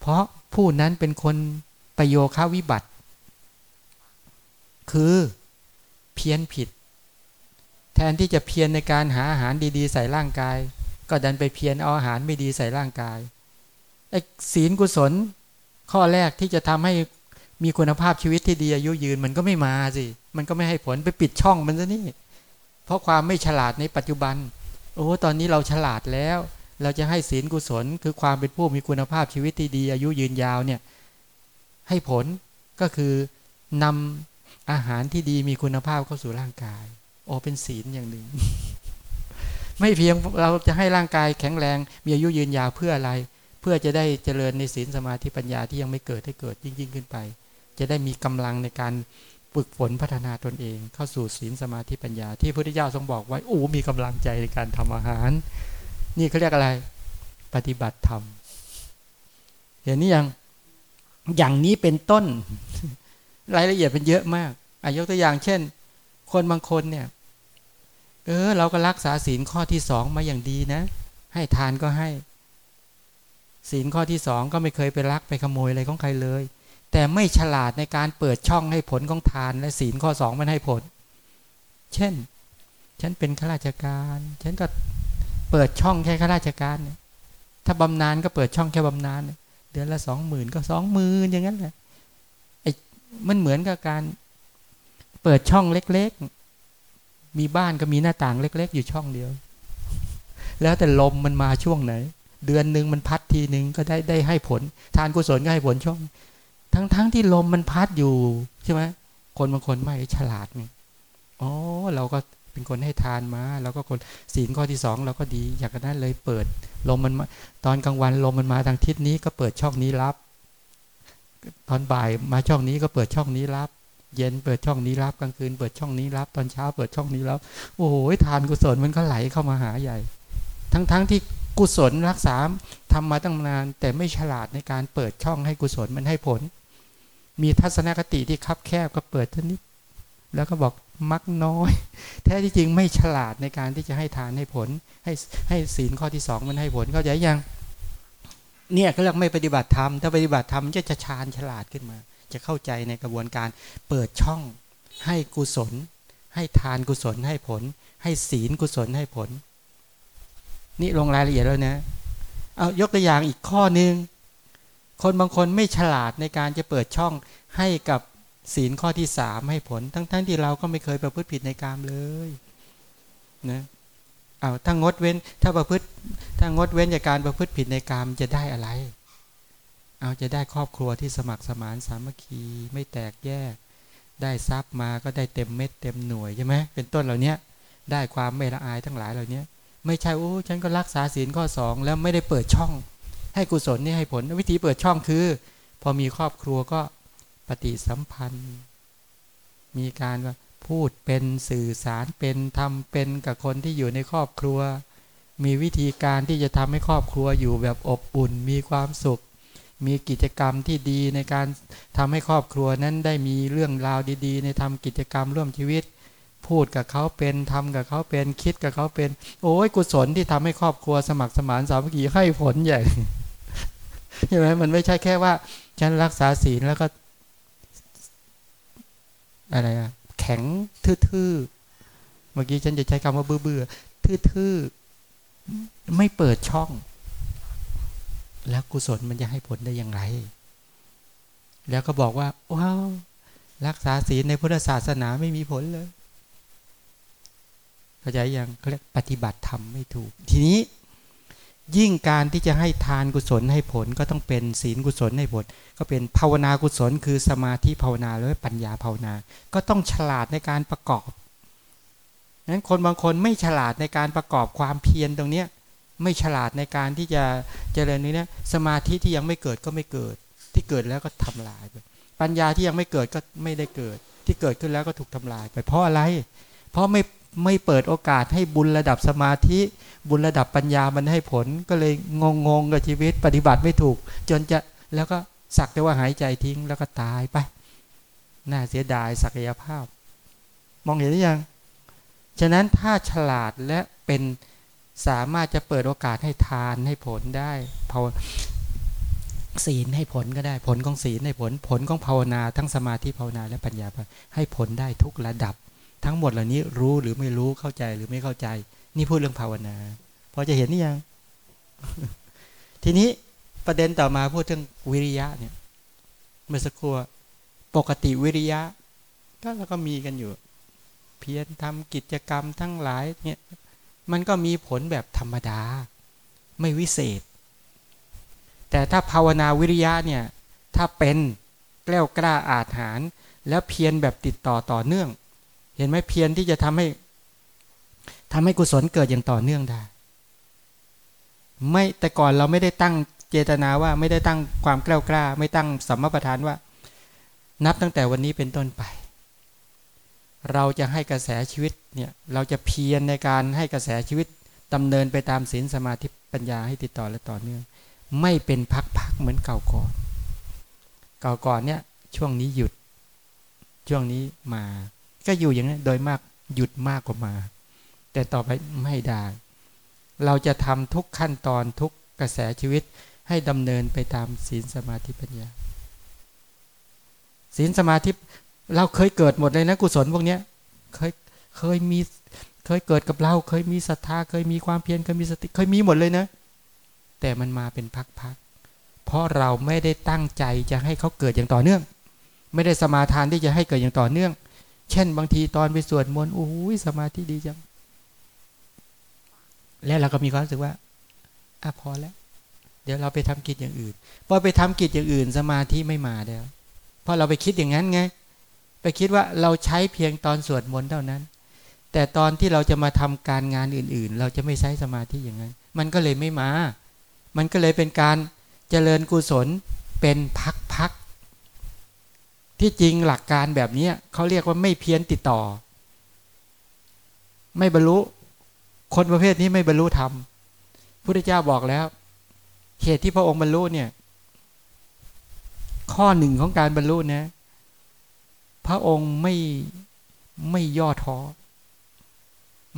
เพราะผู้นั้นเป็นคนประโยคาวิบัติ คือเพี้ยนผิด แทนที่จะเพียรในการหาอาหารดีๆ ใส่ร่างกาย ก็ดันไปเพียรเอาอาหารไม่ดีใส่ร่างกายไอ้ศีลกุศล ข้อแรกที่จะทำให้มีคุณภาพชีวิตที่ดีอายุยืนมันก็ไม่มาสิ มันก็ไม่ให้ผลไปปิดช่องมันซะนี่ เพราะความไม่ฉลาดในปัจจุบัน โอ้ ตอนนี้เราฉลาดแล้ว เราจะให้ศีลกุศล คือความเป็นผู้มีคุณภาพชีวิตที่ดี อายุยืนยาวเนี่ยให้ผลก็คือนำอาหารที่ดีมีคุณภาพเข้าสู่ร่างกาย โอเป็นศีลอย่างหนึ่ง ไม่เพียงเราจะให้ร่างกายแข็งแรง มีอายุยืนยาวเพื่ออะไร เพื่อจะได้เจริญในศีลสมาธิปัญญาที่ยังไม่เกิดให้เกิดยิ่งยิ่งขึ้นไป จะได้มีกำลังในการฝึกฝนพัฒนาตนเองเข้าสู่ศีลสมาธิปัญญา ที่พระพุทธเจ้าทรงบอกไว้โอ้มีกำลังใจในการทำอาหาร นี่เขาเรียกอะไร ปฏิบัติธรรม เห็นนี่ยัง อย่างนี้เป็นต้น รายละเอียดเป็นเยอะมากอายกตัวอย่างเช่น คนบางคนเนี่ย เออ เราก็รักษาศีลข้อที่สองมาอย่างดีนะ ให้ทานก็ให้ ศีลข้อที่สองก็ไม่เคยไปลักไปขโมยอะไรของใครเลย แต่ไม่ฉลาดในการเปิดช่องให้ผลของทาน และศีลข้อสองมันให้ผล เช่น ฉันเป็นข้าราชการ ฉันก็ เปิดช่องแค่ข้าราชการเนี่ยถ้าบำนาญก็เปิดช่องแค่บำนาญเดือนละสองหมื่นก็สองหมื่นอย่างนั้นแหละไอ้มันเหมือนกับการเปิดช่องเล็กๆ มีบ้านก็มีหน้าต่างเล็ก ๆ อยู่ช่องเดียว แล้วแต่ลมมันมาช่วงไหน เดือนหนึ่งมันพัดทีหนึ่งก็ได้ได้ให้ผล ทานกุศลก็ให้ผลช่อง ทั้งๆทที่ลมมันพัดอยู่ใช่ไหมคนบางคนไม่ฉลาดไงอ๋อเราก็ เป็นคนให้ทานมาเราก็คนศีลข้อที่สองเราก็ดี อยากนั้นเลยเปิดลมมันมาตอนกลางวันลมมันมาทางทิศนี้ก็เปิดช่องนี้รับ ตอนบ่ายมาช่องนี้ก็เปิดช่องนี้รับ เย็นเปิดช่องนี้รับกลางคืนเปิดช่องนี้รับ ตอนเช้าเปิดช่องนี้รับโอ้โหทานกุศลมันก็ไหลเข้ามาหาใหญ่ ทั้งๆทที่กุศลรักษาทำมาตั้งนาน แต่ไม่ฉลาดในการเปิดช่องให้กุศลมันให้ผล มีทัศนคติที่คับแคบก็เปิดท่านี้แล้วก็บอก มักน้อย แท้ที่จริงไม่ฉลาดในการที่จะให้ทานให้ผล ให้ให้ศีลข้อที่สองมันให้ผลเข้าใจยังเนี่ยก็เรียกไม่ปฏิบัติธรรมถ้าปฏิบัติธรรมจะจะชาญฉลาดขึ้นมา จะเข้าใจในกระบวนการเปิดช่องให้กุศล ให้ทานกุศลให้ผล ให้ศีลกุศลให้ผล นี่ลงรายละเอียดแล้วนะเอายกตัวอย่างอีกข้อหนึ่งคนบางคนไม่ฉลาดในการจะเปิดช่องให้กับ ศีลข้อที่สามให้ผล ทั้งๆทที่เราก็ไม่เคยประพฤติผิดในกามเลยนะเอาถ้างดเว้นถ้าประพฤติถ้างดเว้นจากการประพฤติผิดในกามจะได้อะไร เอาจะได้ครอบครัวที่สมัครสมานสามัคคีไม่แตกแยก ได้ทรัพย์มาก็ได้เต็มเม็ดเต็มหน่วยใช่ไหมเป็นต้นเหล่านี้ได้ความไม่ละอายทั้งหลายเหล่านี้ไม่ใช่โอ้ฉันก็รักษาศีลข้อสองแล้วไม่ได้เปิดช่อง ให้กุศลนี่ให้ผลวิธีเปิดช่องคือ พอมีครอบครัวก็ ปฏิสัมพันธ์ มีการพูดเป็นสื่อสารเป็นทำเป็นกับคนที่อยู่ในครอบครัว มีวิธีการที่จะทำให้ครอบครัวอยู่แบบอบอุ่น มีความสุข มีกิจกรรมที่ดีในการทำให้ครอบครัวนั้นได้มีเรื่องราวดี ๆ ในทำกิจกรรมร่วมชีวิต พูดกับเขาเป็นทำกับเขาเป็นคิดกับเขาเป็น โอ้ยกุศลที่ทำให้ครอบครัวสมัครสมานสามัคคีให้ผลใหญ่ใช่ไหมมันไม่ใช่แค่ว่า ฉันรักษาศีลแล้วก็ อะไรอะแข็งทื่อๆเมื่อกี้ฉันจะใช้คำว่าเบื่อๆทื่อๆไม่เปิดช่อง แล้วกุศลมันจะให้ผลได้อย่างไร แล้วก็บอกว่าว้าวรักษาศีลในพุทธศาสนาไม่มีผลเลยเข้าใจยังเขาเรียกปฏิบัติธรรมไม่ถูก ทีนี้ ยิ่งการที่จะให้ทานกุศลให้ผลก็ต้องเป็นศีลกุศลให้ผล ก็เป็นภาวนากุศล คือสมาธิภาวนาหรือปัญญาภาวนา ก็ต้องฉลาดในการประกอบนั้นคนบางคนไม่ฉลาดในการประกอบความเพียรตรงเนี้ยไม่ฉลาดในการที่จะเจริญนี้นะสมาธิที่ยังไม่เกิดก็ไม่เกิด ที่เกิดแล้วก็ทำลายไปปัญญาที่ยังไม่เกิดก็ไม่ได้เกิด ที่เกิดขึ้นแล้วก็ถูกทำลายไปเพราะอะไร เพราะไม่ ไม่เปิดโอกาสให้บุญระดับสมาธิ บุญระดับปัญญามันให้ผล ก็เลยงงงกับชีวิตปฏิบัติไม่ถูก จนจะแล้วก็สักแต่ว่าหายใจทิ้งแล้วก็ตายไป น่าเสียดายศักยภาพ มองเห็นหรือยัง ฉะนั้นถ้าฉลาดและเป็นสามารถจะเปิดโอกาสให้ทานให้ผลได้ภาวศีลให้ผลก็ได้ผลของศีลให้ผลผลของภาวนา ทั้งสมาธิภาวนาและปัญญาให้ผลได้ทุกระดับ ทั้งหมดเหล่านี้รู้หรือไม่รู้เข้าใจหรือไม่เข้าใจ นี่พูดเรื่องภาวนาพอจะเห็นนี่ยัง ทีนี้ประเด็นต่อมาพูดเรื่องวิริยะเนี่ย เมื่อสักครู่ปกติวิริยะ ก็เราก็มีกันอยู่ เพียรทำกิจกรรมทั้งหลายเนี่ยมันก็มีผลแบบธรรมดา ไม่วิเศษ แต่ถ้าภาวนาวิริยะเนี่ย ถ้าเป็นกล้ากล้าอาถรรพ์แล้วเพียรแบบติดต่อต่อเนื่อง เห็นไหมเพียรที่จะทำให้ทำให้กุศลเกิดอย่างต่อเนื่องได้ ไม่แต่ก่อนเราไม่ได้ตั้งเจตนาว่าไม่ได้ตั้งความกล้ากล้า ไม่ตั้งสัมมาประธานว่า นับตั้งแต่วันนี้เป็นต้นไป เราจะให้กระแสชีวิตเนี่ยเราจะเพียรในการให้กระแสชีวิตดำเนินไปตามศีลสมาธิปัญญาให้ติดต่อและต่อเนื่อง ไม่เป็นพักๆเหมือนเก่าก่อน เก่าก่อนเนี่ยช่วงนี้หยุดช่วงนี้มา ก็อยู่อย่างนี้โดยมากหยุดมากกว่ามา แต่ต่อไปไม่ได้ เราจะทำทุกขั้นตอนทุกกระแสชีวิตให้ดำเนินไปตามศีลสมาธิปัญญาศีลสมาธิเราเคยเกิดหมดเลยนะกุศลพวกนี้เคยเคยมีเคยเกิดกับเรา เคยมีศรัทธา เคยมีความเพียรเคยมีสติเคยมีหมดเลยนะ แต่มันมาเป็นพักๆเพราะเราไม่ได้ตั้งใจจะให้เขาเกิดอย่างต่อเนื่อง ไม่ได้สมาทานที่จะให้เกิดอย่างต่อเนื่อง เช่นบางทีตอนไปสวดมนต์โอ้ยสมาธิดีจัง แล้วเราก็มีความรู้สึกว่าอะพอแล้ว เดี๋ยวเราไปทำกิจอย่างอื่น พอไปทำกิจอย่างอื่น สมาธิไม่มาแล้วเพราะเราไปคิดอย่างนั้นไง ไปคิดว่าเราใช้เพียงตอนสวดมนต์เท่านั้น แต่ตอนที่เราจะมาทำการงานอื่น ๆ เราจะไม่ใช้สมาธิอย่างนั้น มันก็เลยไม่มา มันก็เลยเป็นการเจริญกุศลเป็นพักๆ ที่จริงหลักการแบบนี้เขาเรียกว่าไม่เพี้ยนติดต่อ ไม่บรรลุ คนประเภทนี้ไม่บรรลุธรรมพุทธเจ้าบอกแล้ว เหตุที่พระองค์บรรลุเนี่ย ข้อหนึ่งของการบรรลุนะพระองค์ไม่ไม่ย่อท้อ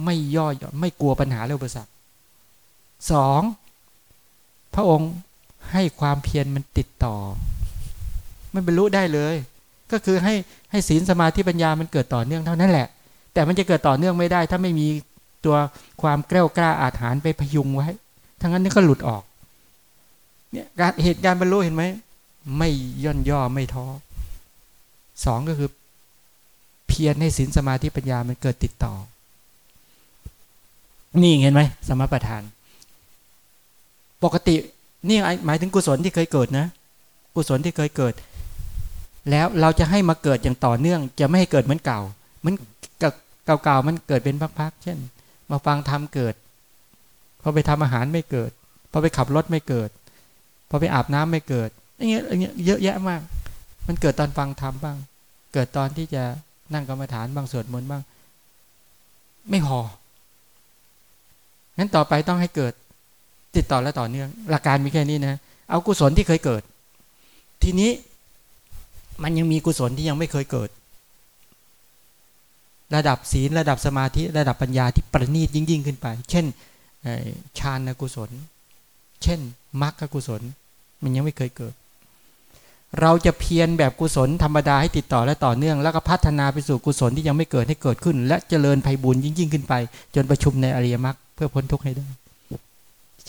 ไม่ย่อหย่อนไม่กลัวปัญหาและอุปสรรคสองพระองค์ให้ความเพียรมันติดต่อไม่บรรลุได้เลย ก็คือให้ให้ศีลสมาธิปัญญามันเกิดต่อเนื่องเท่านั้นแหละ แต่มันจะเกิดต่อเนื่องไม่ได้ ถ้าไม่มีตัวความแกล้วกล้าอาถรรพ์ไปพยุงไว้ ทั้งนั้นนี่ก็หลุดออก เนี่ยการเหตุการณ์บรรลุเห็นไหม ไม่ย่นย่อไม่ท้อสองก็คือ เพียรให้ศีลสมาธิปัญญามันเกิดติดต่อ นี่เห็นไหมสมประทาน ปกตินี่หมายถึงกุศลที่เคยเกิดนะ กุศลที่เคยเกิด แล้วเราจะให้มาเกิดอย่างต่อเนื่อง จะไม่ให้เกิดเหมือนเก่ามันเก่าๆมันเกิดเป็นพักๆเช่น มาฟังธรรมเกิดพอไปทำอาหารไม่เกิดพอไปขับรถไม่เกิดพอไปอาบน้ำไม่เกิดอย่างเงี้ยอย่างเงี้ยเยอะแยะมาก มันเกิดตอนฟังธรรมบ้าง เกิดตอนที่จะนั่งกรรมฐานบางสวดมนต์บ้าง ไม่พองั้นต่อไปต้องให้เกิด ติดต่อและต่อเนื่อง หลักการมีแค่นี้นะ เอากุศลที่เคยเกิด ทีนี้ มันยังมีกุศลที่ยังไม่เคยเกิด ระดับศีลระดับสมาธิระดับปัญญาที่ประณีตยิ่งยิ่งขึ้นไป เช่นฌานกุศล เช่นมรรคกุศล มันยังไม่เคยเกิด เราจะเพียรแบบกุศลธรรมดาให้ติดต่อและต่อเนื่อง แล้วก็พัฒนาไปสู่กุศลที่ยังไม่เกิดให้เกิดขึ้น และเจริญไพบุญยิ่งยิ่งขึ้นไป จนประชุมในอริยมรรคเพื่อพ้นทุกข์ให้ได้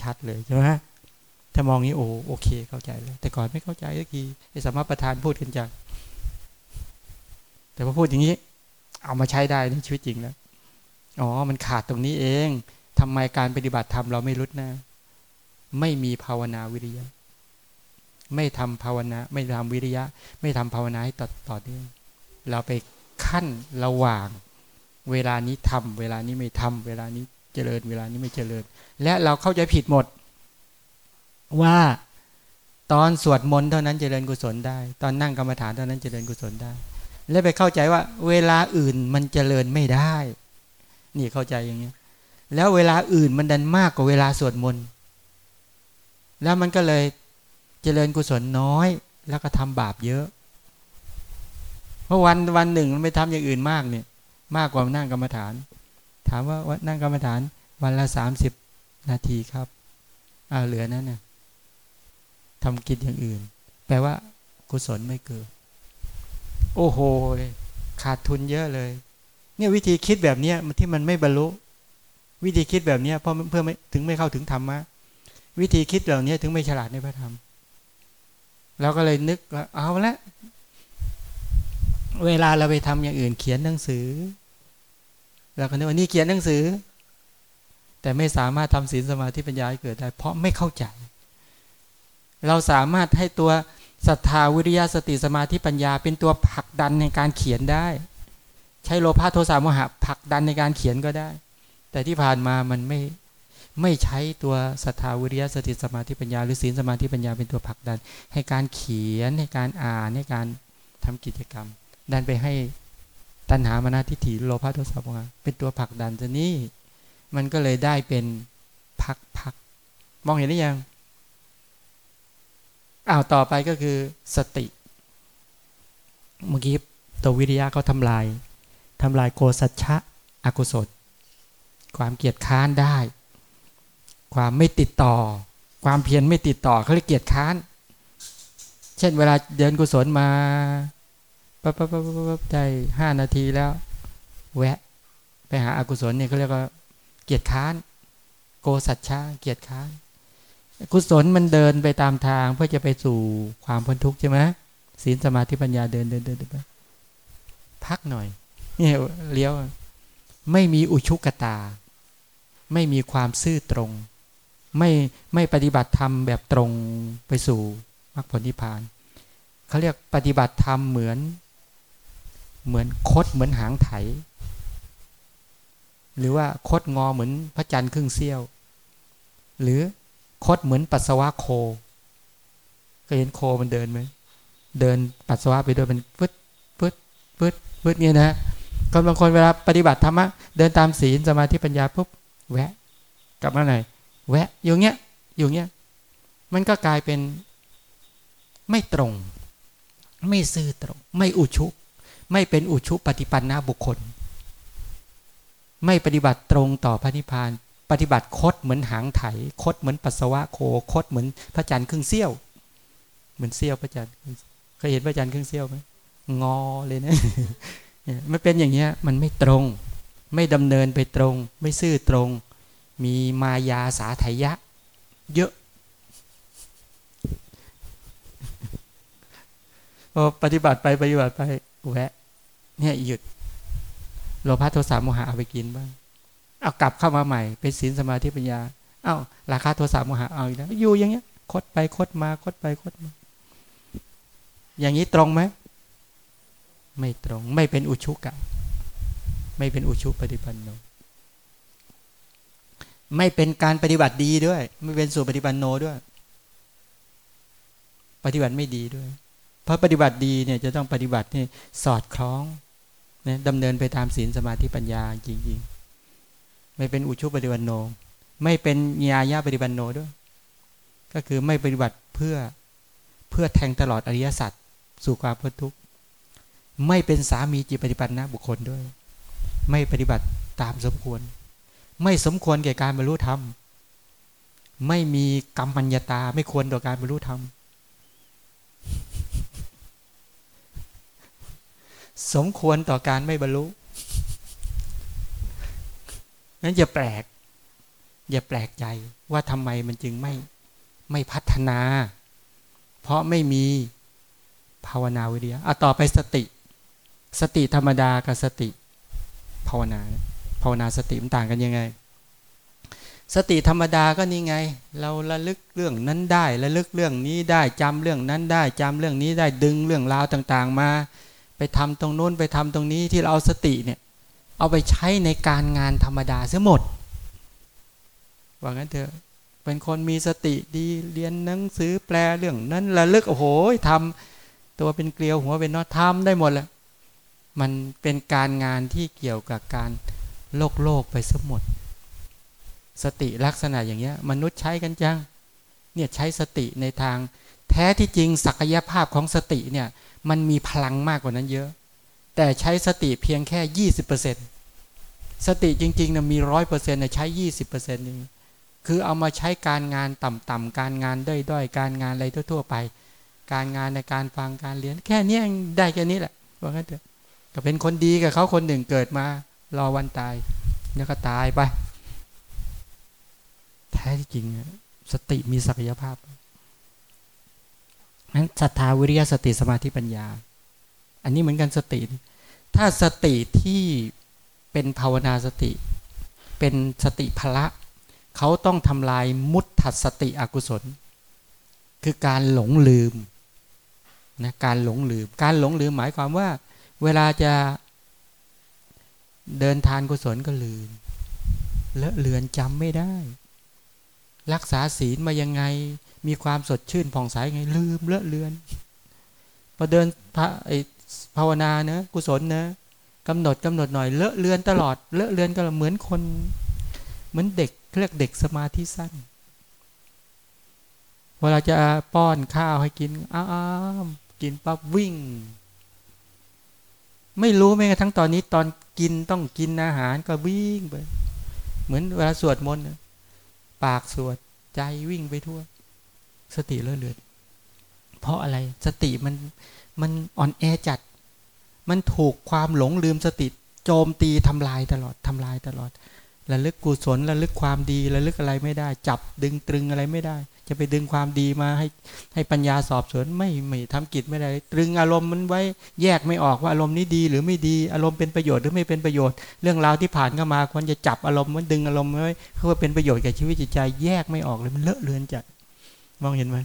ชัดเลยใช่ไหม ถ้ามองนี้โอ้โอเค เข้าใจแล้ว แต่ก่อนไม่เข้าใจสักทีไอ้สมมาประธานพูดกันจังแต่พอพูดอย่างนี้ เอามาใช้ได้ในชีวิตจริงแล้วอ๋อ มันขาดตรงนี้เองทำไมการปฏิบัติธรรมเราไม่รุดนะไม่มีภาวนาวิริยะ ไม่ทำภาวนา ไม่ทำวิริยะ ไม่ทำภาวนาให้ต่อต่อเนื่องเราไปขั้นระหว่าง เวลานี้ทำเวลานี้ไม่ทำเวลานี้เจริญ เวลานี้ไม่เจริญ และเราเข้าใจผิดหมด ว่าตอนสวดมนต์เท่านั้นเจริญกุศลได้ ตอนนั่งกรรมฐานเท่านั้นเจริญกุศลได้ และไปเข้าใจว่าเวลาอื่นมันเจริญไม่ได้ นี่เข้าใจอย่างนี้แล้วเวลาอื่นมันดันมากกว่าเวลาสวดมนต์แล้วมันก็เลยเจริญกุศลน้อย แล้วก็ทำบาปเยอะ เพราะวันวันหนึ่งมันไม่ทำอย่างอื่นมากเนี่ย มากกว่านั่งกรรมฐาน ถามว่านั่งกรรมฐาน วันละสามสิบนาทีครับอ่าเหลือนั้นเนี่ย ทำกิจอย่างอื่น แปลว่า กุศลไม่เกิด โอ้โห ขาดทุนเยอะเลย เนี่ยวิธีคิดแบบนี้ที่มันไม่บรรลุ วิธีคิดแบบนี้เพราะเพื่อไม่ถึงไม่เข้าถึงธรรมะวิธีคิดเหล่านี้ถึงไม่ฉลาดในพระธรรมเราก็เลยนึกว่าเอาละเวลาเราไปทำอย่างอื่นเขียนหนังสือเราก็นึกว่านี่เขียนหนังสือ แต่ไม่สามารถทำศีลสมาธิปัญญาให้เกิดได้ เพราะไม่เข้าใจ เราสามารถให้ตัวศรัทธาวิริยะสติสมาธิปัญญา เป็นตัวผลักดันในการเขียนได้ ใช้โลภะโทสะโมหะผลักดันในการเขียนก็ได้ แต่ที่ผ่านมามันไม่ไม่ใช้ตัวศรัทธาวิริยะสติสมาธิปัญญา หรือศีลสมาธิปัญญาเป็นตัวผลักดัน ให้การเขียนให้การอ่านให้การทำกิจกรรม ดันไปให้ตัณหามานาทิฏฐิโลภะโทสะโมหะเป็นตัวผลักดันจะนี่มันก็เลยได้เป็นพักพักมองเห็นหรือยัง อ้าวต่อไปก็คือสติ เมื่อกี้ตัววิริยะเขาทำลายทำลายโกสัจฉะอกุศล ความเกียดค้านได้ ความไม่ติดต่อ ความเพียรไม่ติดต่อเขาเรียกเกียดค้าน เช่นเวลาเดินกุศลมาปั๊บปั๊บปั๊บปั๊บได้ห้านาทีแล้ว แวะ ไปหาอากุศลเนี่ยเขาเรียกว่าเกียดค้าน โกสัจฉาเกียดค้าน กุศลมันเดินไปตามทางเพื่อจะไปสู่ความพ้นทุกข์ใช่ไหมศีลสมาธิปัญญาเดินเดินเดินไปพักหน่อยเนี่ยเลี้ยว ไม่มีอุชุกตา ไม่มีความซื่อตรง ไม่ไม่ปฏิบัติธรรมแบบตรงไปสู่มรรคผลนิพพานเขาเรียกปฏิบัติธรรมเหมือน เหมือนคดเหมือนหางไถ หรือว่าคดงอเหมือนพระจันทร์ครึ่งเสี้ยว หรือ คดเหมือนปัสสาวะโคเคยเห็นโคมันเดินไหมเดินปัสสาวะไปด้วยมันฟึดฟึดฟึดฟึดเนี่ยนะคนบางคนเวลาปฏิบัติธรรมะเดินตามศีลสมาธิปัญญาปุ๊บแวะ กลับมาหน่อยแวะอยู่เงี้ยอยู่เงี้ยมันก็กลายเป็นไม่ตรง ไม่ซื่อตรง ไม่อุชุ ไม่เป็นอุชุปฏิปันนาบุคคล ไม่ปฏิบัติตรงต่อพระนิพพาน ปฏิบัติคดเหมือนหางไถ คดเหมือนปัสสาวะโค คดเหมือนพระจันทร์ครึ่งเสี้ยว เหมือนเสี้ยวพระจันทร์เคยเห็นพระจันทร์ครึ่งเสี้ยวไหมงอเลยนะมันเป็นอย่างเงี้ยมันไม่ตรง ไม่ดำเนินไปตรง ไม่ซื่อตรง มีมายาสาไถยะ เยอะพอปฏิบัติไปปฏิบัติไปแวะ เนี่ยหยุดโลภะโทสะโมหะเอาไปกินบ้าง เอากลับเข้ามาใหม่ เป็นศีลสมาธิปัญญาเอา้าราคาโทสะโมหะเอาอีกแล้วอยู่อย่างเงี้ย คดไปคดมาคดไปคดมา อย่างนี้ตรงไหมไม่ตรง ไม่เป็นอุชุกะ ไม่เป็นอุชุปฏิปันโนไม่เป็นการปฏิบัติดีด้วย ไม่เป็นสุปฏิปันโนด้วย ปฏิบัติไม่ดีด้วย เพราะปฏิบัติดีเนี่ยจะต้องปฏิบัตินี่สอดคล้องนะดำเนินไปตามศีลสมาธิปัญญาจริงๆ ไม่เป็นอุชุปฏิบัติโน ไม่เป็นญาญาปฏิบัติโนด้วย ก็คือไม่ปฏิบัติเพื่อเพื่อแทงตลอดอริยสัจสู่ความพ้นทุกข์ไม่เป็นสามีจิตปฏิบัตินะบุคคลด้วย ไม่ปฏิบัติตามสมควร ไม่สมควรแก่การบรรลุธรรม ไม่มีกรรมัญญาตาไม่ควรต่อการบรรลุธรรม สมควรต่อการไม่บรรลุ นั้นอย่าแปลก อย่าแปลกใจว่าทำไมมันจึงไม่ไม่พัฒนา เพราะไม่มีภาวนาวิทยาอะต่อไปสติ สติธรรมดากับสติ ภาวนา ภาวนาสติมันต่างกันยังไง สติธรรมดาก็นี่ไง เราระลึกเรื่องนั้นได้ระลึกเรื่องนี้ได้จำเรื่องนั้นได้จำเรื่องนี้ได้ดึงเรื่องราวต่าง ๆ มา ไปทำตรงนู้นไปทำตรงนี้ที่เราเอาสติเนี่ย เอาไปใช้ในการงานธรรมดาเสียหมด ว่างั้นเถอะ เป็นคนมีสติดีเรียนหนังสือแปลเรื่องนั้นระลึกโอ้โหทำตัวเป็นเกลียวหัวเป็นนอทำได้หมดแหละมันเป็นการงานที่เกี่ยวกับการโลกโลกไปสมหมด สติลักษณะอย่างเงี้ย มนุษย์ใช้กันจังเนี่ยใช้สติในทาง แท้ที่จริงศักยภาพของสติเนี่ย มันมีพลังมากกว่านั้นเยอะ แต่ใช้สติเพียงแค่ยี่สิบเปอร์เซ็นสติจริงๆนะมีร้อยเปอร์เซ็นต์ใช้ยี่สิบเปอร์เซ็นต์นึงคือเอามาใช้การงานต่ำๆการงานด้อยๆ การงานอะไรทั่วๆไป การงานในการฟังการเรียน แค่นี้ได้แค่นี้แหละว่างั้นเถอะก็เป็นคนดีกับเขาคนหนึ่งเกิดมารอวันตายแล้วก็ตายไป แท้ที่จริงสติมีศักยภาพนั้นศรัทธาวิริยะสติสมาธิปัญญา อันนี้เหมือนกันสติ ถ้าสติที่เป็นภาวนาสติ เป็นสติพละเขาต้องทำลายมุตถัสติอกุศล คือการหลงลืมนะการหลงลืม การหลงลืมหมายความว่า เวลาจะเดินทานกุศลก็ลืมเลอะเลือนจำไม่ได้ รักษาศีลมายังไง มีความสดชื่นผ่องใสไงลืมเลอะเลือนพอเดินพระไอ ภาวนาเนะกุศลนะกำหนดกำหนดหน่อยเลอะเลือนตลอดเลอะเลือนก็เหมือนคน เหมือนเด็กเรียกเด็กสมาธิสั้น เวลาจะป้อนข้าวให้กินอ้าวกินปั๊บวิ่ง ไม่รู้แม้กระทั่งตอนนี้ตอนกินต้องกินอาหารก็วิ่งไปเหมือนเวลาสวดมนต์ปากสวดใจวิ่งไปทั่ว สติเลือนเลือนเพราะอะไรสติมันมันอ่อนแอจัด มันถูกความหลงลืมสติโจมตีทำลายตลอดทำลายตลอดระลึกกุศลระลึกความดีระลึกอะไรไม่ได้ จับดึงตรึงอะไรไม่ได้ จะไปดึงความดีมาให้ให้ปัญญาสอบสวนไม่ไม่ทำกิจไม่ได้ ตรึงอารมณ์มันไว้แยกไม่ออกว่าอารมณ์นี้ดีหรือไม่ดีอารมณ์เป็นประโยชน์หรือไม่เป็นประโยชน์ เรื่องราวที่ผ่านเข้ามาควรจะจับอารมณ์มันดึงอารมณ์ไว้เพื่อเป็นประโยชน์แก่ชีวิตจิตใจแยกไม่ออกเลยมันเลอะเลือนจัดมองเห็นไหม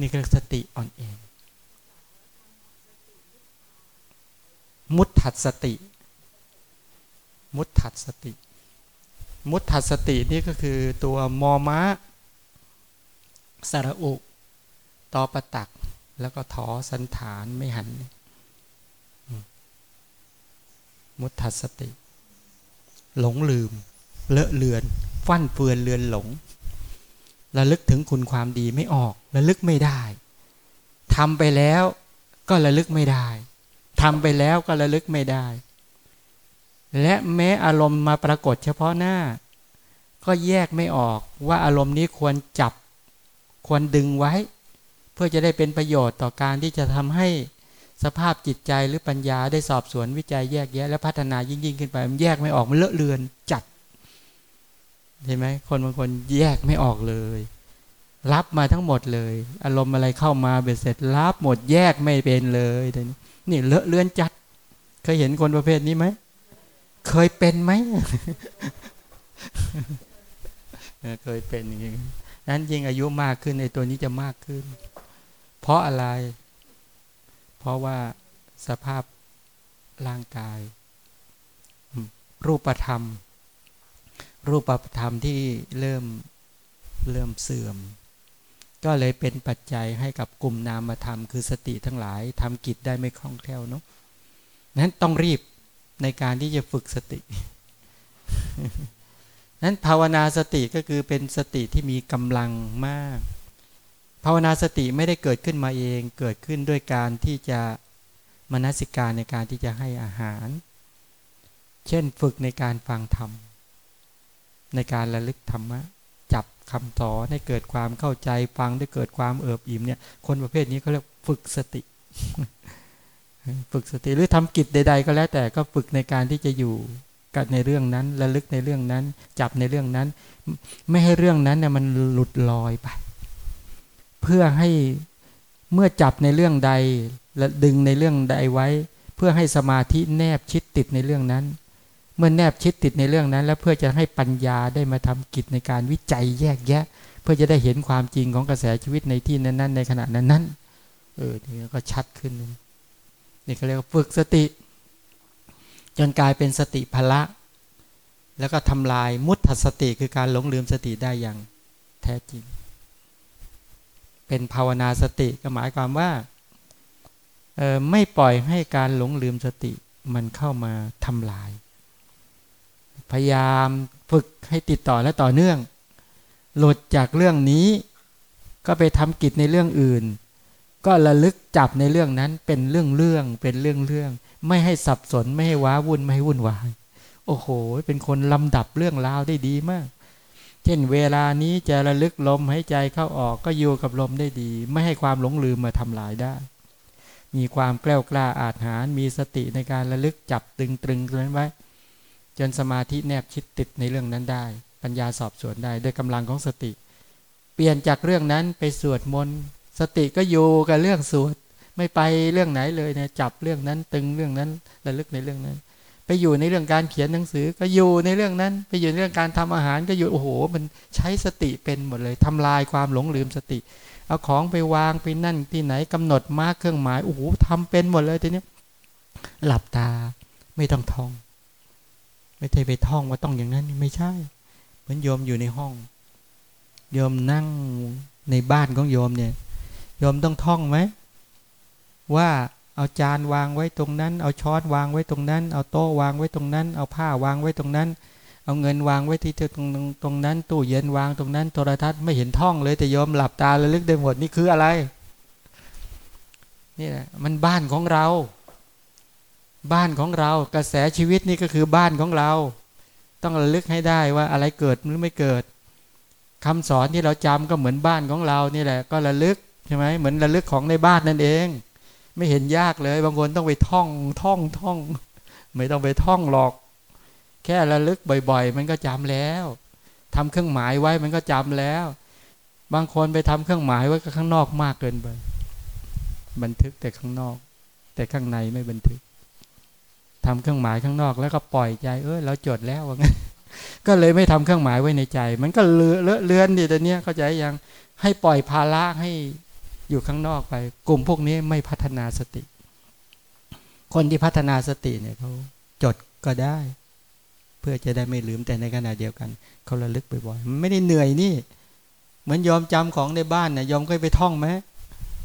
นี่คือสติอ่อนเอง มุตถัดสติ มุตถัดสติ มุตถัดสตินี่ก็คือตัวมอม้าสระอุ ตอประตัก แล้วก็ถอสันฐานไม่หัน มุตถัดสติ หลงลืม เลอะเลือน ฟั่นเฟือนเลือนหลงระลึกถึงคุณความดีไม่ออกระลึกไม่ได้ทำไปแล้วก็ระลึกไม่ได้ ทำไปแล้วก็ระลึกไม่ได้ และแม้อารมณ์มาปรากฏเฉพาะหน้า ก็แยกไม่ออกว่าอารมณ์นี้ควรจับ ควรดึงไว้ เพื่อจะได้เป็นประโยชน์ต่อการที่จะทำให้สภาพจิตใจหรือปัญญาได้สอบสวนวิจัยแยกแยะ และพัฒนายิ่งยิ่งขึ้นไป มันแยกไม่ออกมันเลอะเลือนจัดเห็นไหมคนบางคนแยกไม่ออกเลย รับมาทั้งหมดเลย อารมณ์อะไรเข้ามาเบ็ดเสร็จรับหมดแยกไม่เป็นเลย นี่เลอะเลือนจัด เคยเห็นคนประเภทนี้ไหม เคยเป็นไหมเคยเป็นอย่างนี้นั้นยิ่งอายุมากขึ้นในตัวนี้จะมากขึ้น เพราะอะไร เพราะว่าสภาพร่างกาย รูปธรรม รูปธรรมที่เริ่มเริ่มเสื่อม ก็เลยเป็นปัจจัยให้กับกลุ่มนามธรรมคือสติทั้งหลายทำกิจได้ไม่คล่องแคล่วเนาะนั้นต้องรีบในการที่จะฝึกสตินั้นภาวนาสติก็คือเป็นสติที่มีกำลังมาก ภาวนาสติไม่ได้เกิดขึ้นมาเองเกิดขึ้นด้วยการที่จะมนสิการในการที่จะให้อาหาร เช่นฝึกในการฟังธรรม ในการระลึกธรรมะ คำสอนให้เกิดความเข้าใจฟังได้เกิดความเอิบอิ่มเนี่ย คนประเภทนี้เขาเรียกฝึกสติ ฝึกสติหรือทำกิจใด ๆ ก็แล้วแต่ก็ฝึกในการที่จะอยู่กับในเรื่องนั้นระลึกในเรื่องนั้น จับในเรื่องนั้น ไม่ให้เรื่องนั้นเนี่ยมันหลุดลอยไป เพื่อให้เมื่อจับในเรื่องใดและดึงในเรื่องใดไว้ เพื่อให้สมาธิแนบชิดติดในเรื่องนั้น เมื่อแนบชิดติดในเรื่องนั้น แล้วเพื่อจะให้ปัญญาได้มาทำกิจในการวิจัยแยกแยะ เพื่อจะได้เห็นความจริงของกระแสชีวิตในที่นั้น ๆ ในขณะนั้นนั้นเออนี่ก็ชัดขึ้นนี่เขาเรียกว่าฝึกสติ จนกลายเป็นสติพละ แล้วก็ทำลายมุตถสติคือการหลงลืมสติได้อย่างแท้จริง เป็นภาวนาสติก็หมายความว่าไม่ปล่อยให้การหลงลืมสติมันเข้ามาทำลาย พยายามฝึกให้ติดต่อและต่อเนื่อง หลุดจากเรื่องนี้ ก็ไปทำกิจในเรื่องอื่น ก็ระลึกจับในเรื่องนั้นเป็นเรื่องเรื่องเป็นเรื่องเรื่องไม่ให้สับสนไม่ให้ว้าวุ่นไม่ให้วุ่นวาย โอ้โห เป็นคนลำดับเรื่องราวได้ดีมาก เช่นเวลานี้จะระลึกลมหายใจเข้าออกก็อยู่กับลมได้ดี ไม่ให้ความหลงลืมมาทำลายได้ มีความแกล้วกล้าอาจหารมีสติในการระลึกจับตึงตรึงนั้นไว้ จนสมาธิแนบชิดติดในเรื่องนั้นได้ ปัญญาสอบสวนได้ด้วยกำลังของสติ เปลี่ยนจากเรื่องนั้นไปสวดมนต์สติก็อยู่กับเรื่องสวดไม่ไปเรื่องไหนเลยเนี่ยจับเรื่องนั้นตึงเรื่องนั้นระลึกในเรื่องนั้น ไปอยู่ในเรื่องการเขียนหนังสือก็อยู่ในเรื่องนั้น ไปอยู่ในเรื่องการทำอาหารก็อยู่โอ้โห มันใช้สติเป็นหมดเลยทำลายความหลงลืมสติ เอาของไปวางไปนั่นที่ไหนกำหนด mark เครื่องหมายโอ้โหทำเป็นหมดเลยทีนี้หลับตาไม่ต้องท่อง ไม่ใช่ไปท่องว่าต้องอย่างนั้นไม่ใช่ เหมือนโยมอยู่ในห้อง โยมนั่งในบ้านของโยมเนี่ย โยมต้องท่องไหมว่าเอาจานวางไว้ตรงนั้น เอาช้อนวางไว้ตรงนั้น เอาโต๊ะวางไว้ตรงนั้น เอาผ้าวางไว้ตรงนั้น เอาเงินวางไว้ที่ตรงตรงนั้น ตู้เย็นวางตรงนั้น โทรทัศน์ไม่เห็นท่องเลยแต่โยมหลับตาระลึกได้หมดนี่คืออะไร นี่แหละมันบ้านของเรา บ้านของเรากระแสชีวิตนี่ก็คือบ้านของเรา ต้องระลึกให้ได้ว่าอะไรเกิดหรือไม่เกิดคำสอนที่เราจำก็เหมือนบ้านของเรานี่แหละ ก็ระลึกใช่ไหมเหมือนระลึกของในบ้านนั่นเอง ไม่เห็นยากเลย บางคนต้องไปท่องท่องท่อง ไม่ต้องไปท่องหรอก แค่ระลึกบ่อย ๆ มันก็จำแล้วทำเครื่องหมายไว้มันก็จำแล้ว บางคนไปทำเครื่องหมายไว้ก็ข้างนอกมากเกินไปบันทึกแต่ข้างนอก แต่ข้างในไม่บันทึก ทำเครื่องหมายข้างนอก แล้วก็ปล่อยใจเออเราจดแล้วว่างั้นก็เลยไม่ทำเครื่องหมายไว้ในใจ มันก็เลือเลือนดิแต่เนี้ยเข้าใจยังให้ปล่อยภาระให้อยู่ข้างนอกไป กลุ่มพวกนี้ไม่พัฒนาสติ คนที่พัฒนาสติเนี่ยเขาจดก็ได้ เพื่อจะได้ไม่ลืมแต่ในขณะเดียวกันเขาระลึกบ่อยๆไม่ได้เหนื่อยนี่ เหมือนยอมจำของในบ้านเนี่ยยอมเคยไปท่องไหม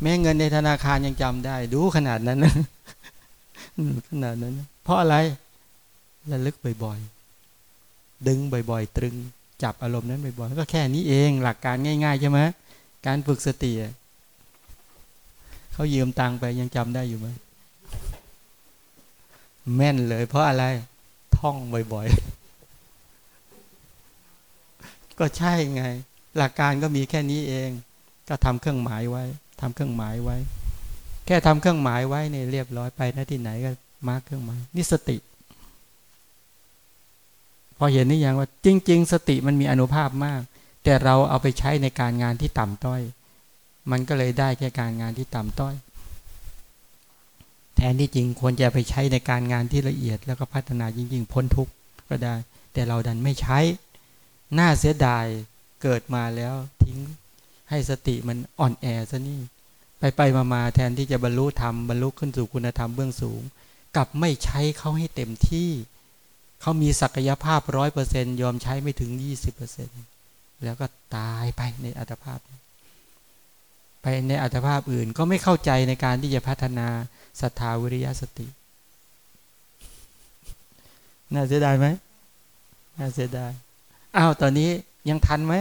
แม้เงินในธนาคารยังจำได้ ดูขนาดนั้นนะขนาดนั้น เพราะอะไรระลึกบ่อยๆ ดึงบ่อยๆ ตรึงจับอารมณ์นั้นบ่อยๆ ก็แค่นี้เองหลักการง่ายๆใช่ไหมการฝึกสติเขายืมตังไปยังจำได้อยู่ไหมแม่นเลยเพราะอะไร ท่องบ่อยๆ ก็ใช่ไง หลักการก็มีแค่นี้เอง ก็ทำเครื่องหมายไว้ทำเครื่องหมายไว้ แค่ทำเครื่องหมายไว้เนี่ยเรียบร้อยไปน้าที่ไหนก็ มากเครื่องหมายนี่สติ พอเห็นนี่ยังว่า จริง ๆ สติมันมีอนุภาพมาก แต่เราเอาไปใช้ในการงานที่ต่ำต้อย มันก็เลยได้แค่การงานที่ต่ำต้อย แทนที่จริงควรจะไปใช้ในการงานที่ละเอียด แล้วก็พัฒนาจริงๆ พ้นทุกข์ก็ได้ แต่เราดันไม่ใช้ น่าเสียดายเกิดมาแล้วทิ้งให้สติมันอ่อนแอซะนี่ไปไปมามาแทนที่จะบรรลุธรรมบรรลุขึ้นสู่คุณธรรมเบื้องสูง กลับไม่ใช้เขาให้เต็มที่ เขามีศักยภาพร้อยเปอร์เซ็นยอมใช้ไม่ถึงยี่สิบเปอร์เซ็นแล้วก็ตายไปในอัตภาพ ไปในอัตภาพอื่นก็ไม่เข้าใจในการที่จะพัฒนาศรัทธาวิริยะสติ น่าเสียดายไหมน่าเสียดาย อ้าว ตอนนี้ยังทันไหม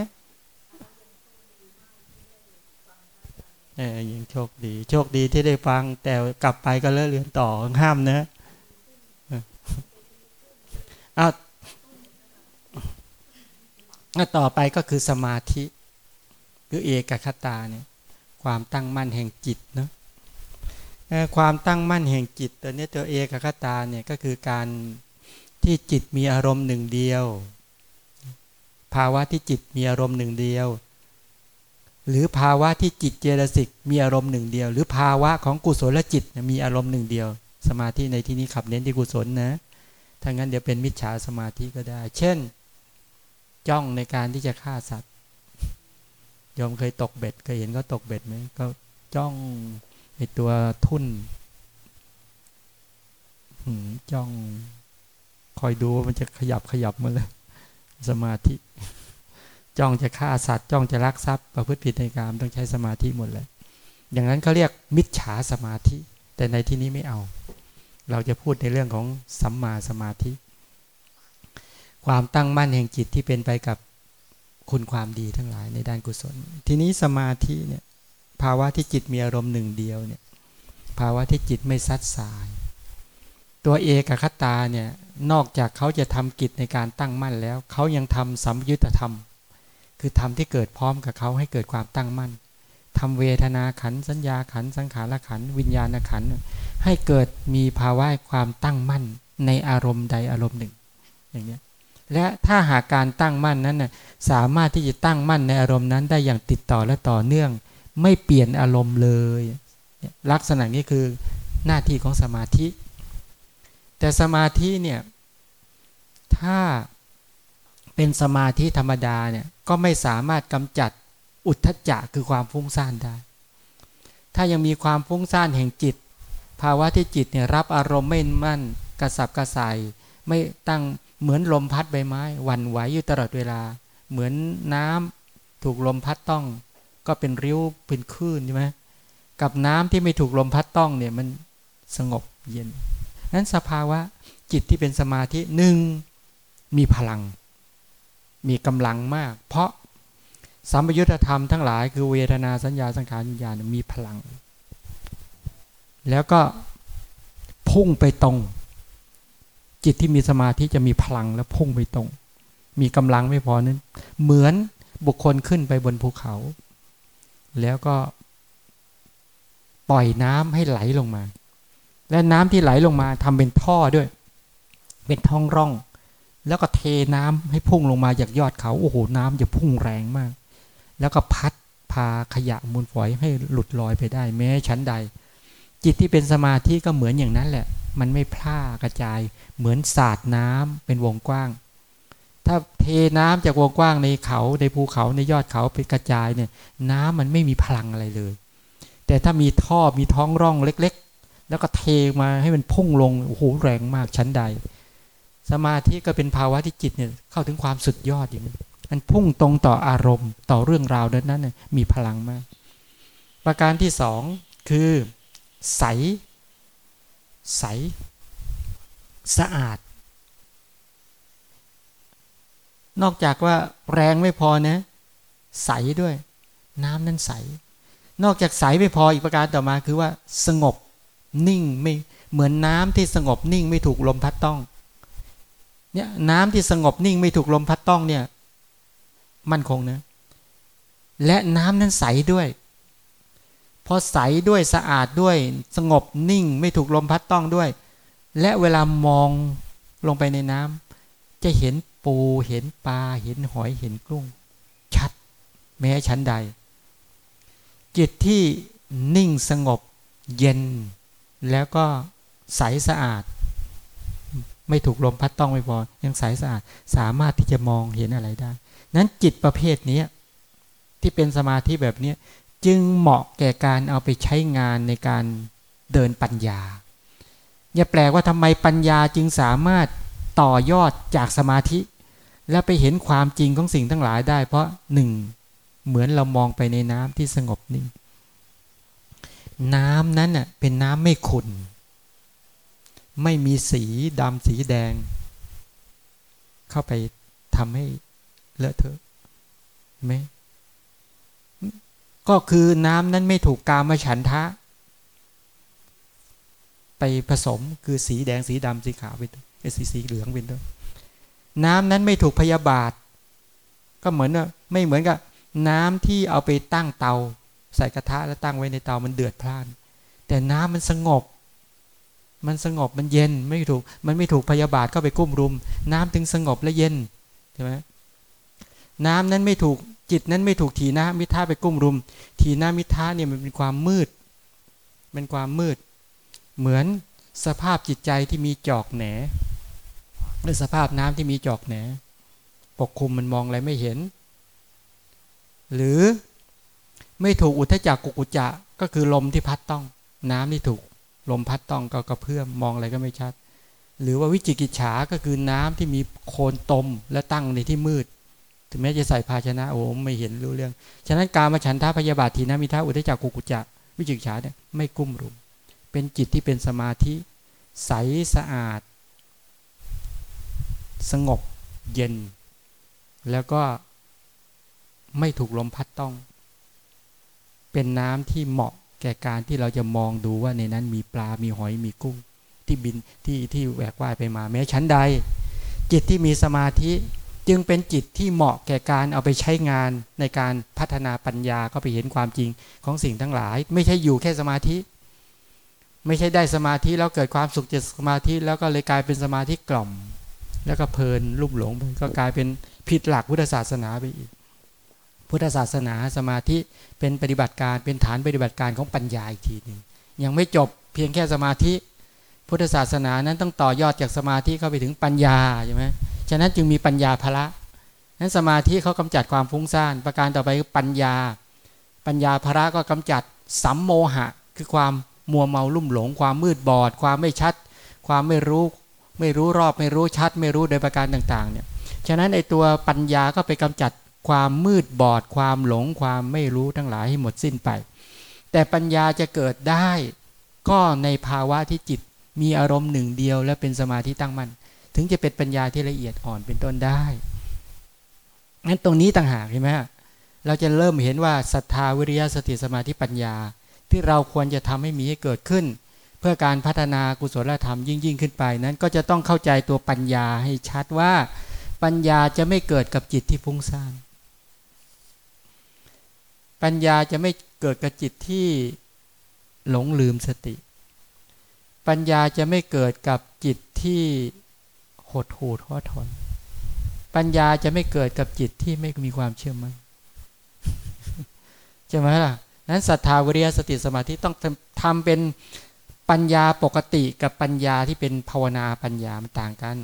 เออยังโชคดี โชคดีที่ได้ฟัง แต่กลับไปก็เลิกเรียนต่อห้ามนะอ้าวต่อไปก็คือสมาธิคือเอกคตาเนี่ยความตั้งมั่นแห่งจิตเนาะความตั้งมั่นแห่งจิตตัวนี้ตัวเอกคตาเนี่ยก็คือการที่จิตมีอารมณ์หนึ่งเดียว ภาวะที่จิตมีอารมณ์หนึ่งเดียว หรือภาวะที่จิตเจตสิกมีอารมณ์หนึ่งเดียว หรือภาวะของกุศลจิตมีอารมณ์หนึ่งเดียว สมาธิในที่นี้ขับเน้นที่กุศลนะถ้างั้นเดี๋ยวเป็นมิจฉาสมาธิก็ได้ เช่น จ้องในการที่จะฆ่าสัตว์ยอมเคยตกเบ็ดเคยเห็นก็ตกเบ็ดไหมก็จ้องในตัวทุ่นจ้อง คอยดูว่ามันจะขยับขยับมาเลยสมาธิ จ้องจะฆ่าสัตว์ จ้องจะลักทรัพย์ประพฤติผิดในกามต้องใช้สมาธิหมดเลย อย่างนั้นเขาเรียกมิจฉาสมาธิ แต่ในที่นี้ไม่เอา เราจะพูดในเรื่องของสัมมาสมาธิ ความตั้งมั่นแห่งจิตที่เป็นไปกับคุณความดีทั้งหลายในด้านกุศล ทีนี้สมาธิเนี่ยภาวะที่จิตมีอารมณ์หนึ่งเดียวเนี่ยภาวะที่จิตไม่ซัดสาย ตัวเอกคตาเนี่ยนอกจากเขาจะทำกิจในการตั้งมั่นแล้ว เขายังทำสัมยุตธรรม คือทำที่เกิดพร้อมกับเขาให้เกิดความตั้งมั่นทำเวทนาขันสัญญาขันสังขารขันวิญญาณขันให้เกิดมีภาวะความตั้งมั่นในอารมณ์ใดอารมณ์หนึ่ง อย่างนี้และถ้าหากการตั้งมั่นนั้นนะสามารถที่จะตั้งมั่นในอารมณ์นั้นได้อย่างติดต่อและต่อเนื่อง ไม่เปลี่ยนอารมณ์เลย ลักษณะนี้คือหน้าที่ของสมาธิ แต่สมาธิเนี่ยถ้า เป็นสมาธิธรรมดาเนี่ยก็ไม่สามารถกำจัดอุทธจักคือความฟุ้งซ่านได้ ถ้ายังมีความฟุ้งซ่านแห่งจิต ภาวะที่จิตเนี่ยรับอารมณ์ไม่มั่นกระสับกระส่ายไม่ตั้งเหมือนลมพัดใบไม้หวั่นไหวอยู่ตลอดเวลา เหมือนน้ำถูกลมพัดต้อง ก็เป็นริ้วเป็นคลื่นใช่ไหมกับน้ำที่ไม่ถูกลมพัดต้องเนี่ยมันสงบเย็นนั้นสภาวะจิตที่เป็นสมาธิหนึ่งมีพลัง มีกำลังมาก เพราะสัมยุตธรรมทั้งหลายคือเวทนาสัญญาสังขารวิญญาณมีพลัง แล้วก็พุ่งไปตรง จิตที่มีสมาธิจะมีพลังแล้วพุ่งไปตรง มีกำลังไม่พอนั้น เหมือนบุคคลขึ้นไปบนภูเขา แล้วก็ปล่อยน้ำให้ไหลลงมา และน้ำที่ไหลลงมาทำเป็นท่อด้วย เป็นท้องร่อง แล้วก็เทน้ำให้พุ่งลงมาจากยอดเขา โอ้โห น้ำจะพุ่งแรงมาก แล้วก็พัดพาขยะมูลฝอยให้หลุดลอยไปได้ แม้ชั้นใด จิตที่เป็นสมาธิก็เหมือนอย่างนั้นแหละ มันไม่พล่ากระจาย เหมือนสาดน้ำเป็นวงกว้าง ถ้าเทน้ำจากวงกว้างในเขาในภูเขาในยอดเขาไปกระจายเนี่ย น้ำมันไม่มีพลังอะไรเลย แต่ถ้ามีท่อมีท้องร่องเล็ก ๆ แล้วก็เทมาให้มันพุ่งลงโอ้โหแรงมากชั้นใด สมาธิก็เป็นภาวะที่จิตเนี่ยเข้าถึงความสุดยอดอย่างนี้มันพุ่งตรงต่ออารมณ์ต่อเรื่องราวนั้นนั้นมีพลังมาก ประการที่สองคือใส ใส สะอาด นอกจากว่าแรงไม่พอนะ ใสด้วย น้ำนั้นใส นอกจากใสไม่พออีกประการต่อมาคือว่าสงบนิ่งไม่เหมือนน้ำที่สงบนิ่งไม่ถูกลมพัดต้อง เนี่ยน้ำที่สงบนิ่งไม่ถูกลมพัดต้องเนี่ย มั่นคงนะ และน้ำนั้นใสด้วย พอใสด้วยสะอาดด้วย สงบนิ่งไม่ถูกลมพัดต้องด้วย และเวลามองลงไปในน้ำจะเห็นปูเห็นปลาเห็นหอยเห็นกุ้ง ชัด แม้ชั้นใด จิตที่นิ่งสงบเย็น แล้วก็ใสสะอาด ไม่ถูกลมพัดต้องไม่พอยังใสสะอาดสามารถที่จะมองเห็นอะไรได้ นั้นจิตประเภทนี้ที่เป็นสมาธิแบบนี้จึงเหมาะแก่การเอาไปใช้งานในการเดินปัญญาอย่าแปลว่าทำไมปัญญาจึงสามารถต่อยอดจากสมาธิ แล้วไปเห็นความจริงของสิ่งทั้งหลายได้ เพราะหนึ่งเหมือนเรามองไปในน้ำที่สงบนิ่งน้ำนั้นน่ะเป็นน้ำไม่ขุ่น ไม่มีสีดำสีแดง เข้าไปทำให้เลอะเทอะไหมก็คือน้ำนั้นไม่ถูกกามฉันทะ ไปผสมคือสีแดงสีดำสีขาวเป็นต้นสีสีเหลืองเป็นต้นน้ำนั้นไม่ถูกพยาบาท ก็เหมือนไม่เหมือนกับ น้ำที่เอาไปตั้งเตา ใส่กระทะแล้วตั้งไว้ในเตามันเดือดพล่าน แต่น้ำมันสงบ มันสงบมันเย็นไม่ถูก มันไม่ถูกพยาบาทเข้าไปกุ้มรุม น้ำถึงสงบและเย็นใช่ไหมน้ำนั้นไม่ถูกจิตนั้นไม่ถูกทีนะมิท่าไปกุ้มรุม ทีนะมิท่าเนี่ยมันเป็นความมืด เป็นความมืด เหมือนสภาพจิตใจที่มีจอกแหนหรือสภาพน้ำที่มีจอกแหนปกคลุมมันมองอะไรไม่เห็น หรือไม่ถูกอุทจักกุกุจะก็คือลมที่พัดต้อง น้ำที่ถูก ลมพัดต้องก็กระเพื่อมมองอะไรก็ไม่ชัด หรือว่าวิจิกิจฉาก็คือน้ำที่มีโคนตมและตั้งในที่มืด ถึงแม้จะใส่ภาชนะโอ้ไม่เห็นรู้เรื่อง ฉะนั้นการมาฉันทาพยาบาททีนะมิท้าอุทจักกุกุจักวิจิกิจฉาเนี่ยไม่กุ้มรุม เป็นจิตที่เป็นสมาธิใสสะอาด สงบเย็น แล้วก็ไม่ถูกลมพัดต้อง เป็นน้ำที่เหมาะ แก่การที่เราจะมองดูว่าในนั้นมีปลา มีหอย มีกุ้ง ที่บินที่ที่แหวกว่ายไปมา แม้ชั้นใด จิตที่มีสมาธิจึงเป็นจิตที่เหมาะแก่การเอาไปใช้งานในการพัฒนาปัญญาก็ไปเห็นความจริงของสิ่งทั้งหลาย ไม่ใช่อยู่แค่สมาธิ ไม่ใช่ได้สมาธิแล้วเกิดความสุขจากสมาธิแล้วก็เลยกลายเป็นสมาธิกล่อม แล้วก็เพลินลุ่มหลงไปก็กลายเป็นผิดหลักพุทธศาสนาไปอีก พุทธศาสนาสมาธิเป็นปฏิบัติการเป็นฐานปฏิบัติการของปัญญาอีกทีหนึ่งยังไม่จบเพียงแค่สมาธิ พุทธศาสนานั้นต้องต่อยอดจากสมาธิเข้าไปถึงปัญญาใช่ไหมฉะนั้นจึงมีปัญญาภละนั้นสมาธิเขากำจัดความฟุ้งซ่าน ประการต่อไปคือปัญญา ปัญญาภระก็กำจัดสัมโมหะ คือความมัวเมาลุ่มหลง ความมืดบอด ความไม่ชัด ความไม่รู้ไม่รู้รอบไม่รู้ชัด ไม่รู้โดยประการต่างๆเนี่ยฉะนั้นไอตัวปัญญาก็ไปกำจัด ความมืดบอดความหลงความไม่รู้ทั้งหลายให้หมดสิ้นไป แต่ปัญญาจะเกิดได้ ก็ในภาวะที่จิตมีอารมณ์หนึ่งเดียวและเป็นสมาธิตั้งมั่นถึงจะเป็นปัญญาที่ละเอียดอ่อนเป็นต้นได้งั้นตรงนี้ต่างหากใช่ไหมเราจะเริ่มเห็นว่าศรัทธาวิริยะสติสมาธิปัญญา ที่เราควรจะทำให้มีให้เกิดขึ้น เพื่อการพัฒนากุศลธรรมยิ่งยิ่งขึ้นไปนั้นก็จะต้องเข้าใจตัวปัญญาให้ชัดว่า ปัญญาจะไม่เกิดกับจิตที่พุ่งซ่าน ปัญญาจะไม่เกิดกับจิตที่หลงลืมสติ ปัญญาจะไม่เกิดกับจิตที่หดหูท้อถอนปัญญาจะไม่เกิดกับจิตที่ไม่มีความเชื่อมั่นใช่ไหมล่ะนั้นศรัทธาวิริยสติสมาธิต้องทำเป็นปัญญาปกติกับปัญญาที่เป็นภาวนาปัญญามันต่างกัน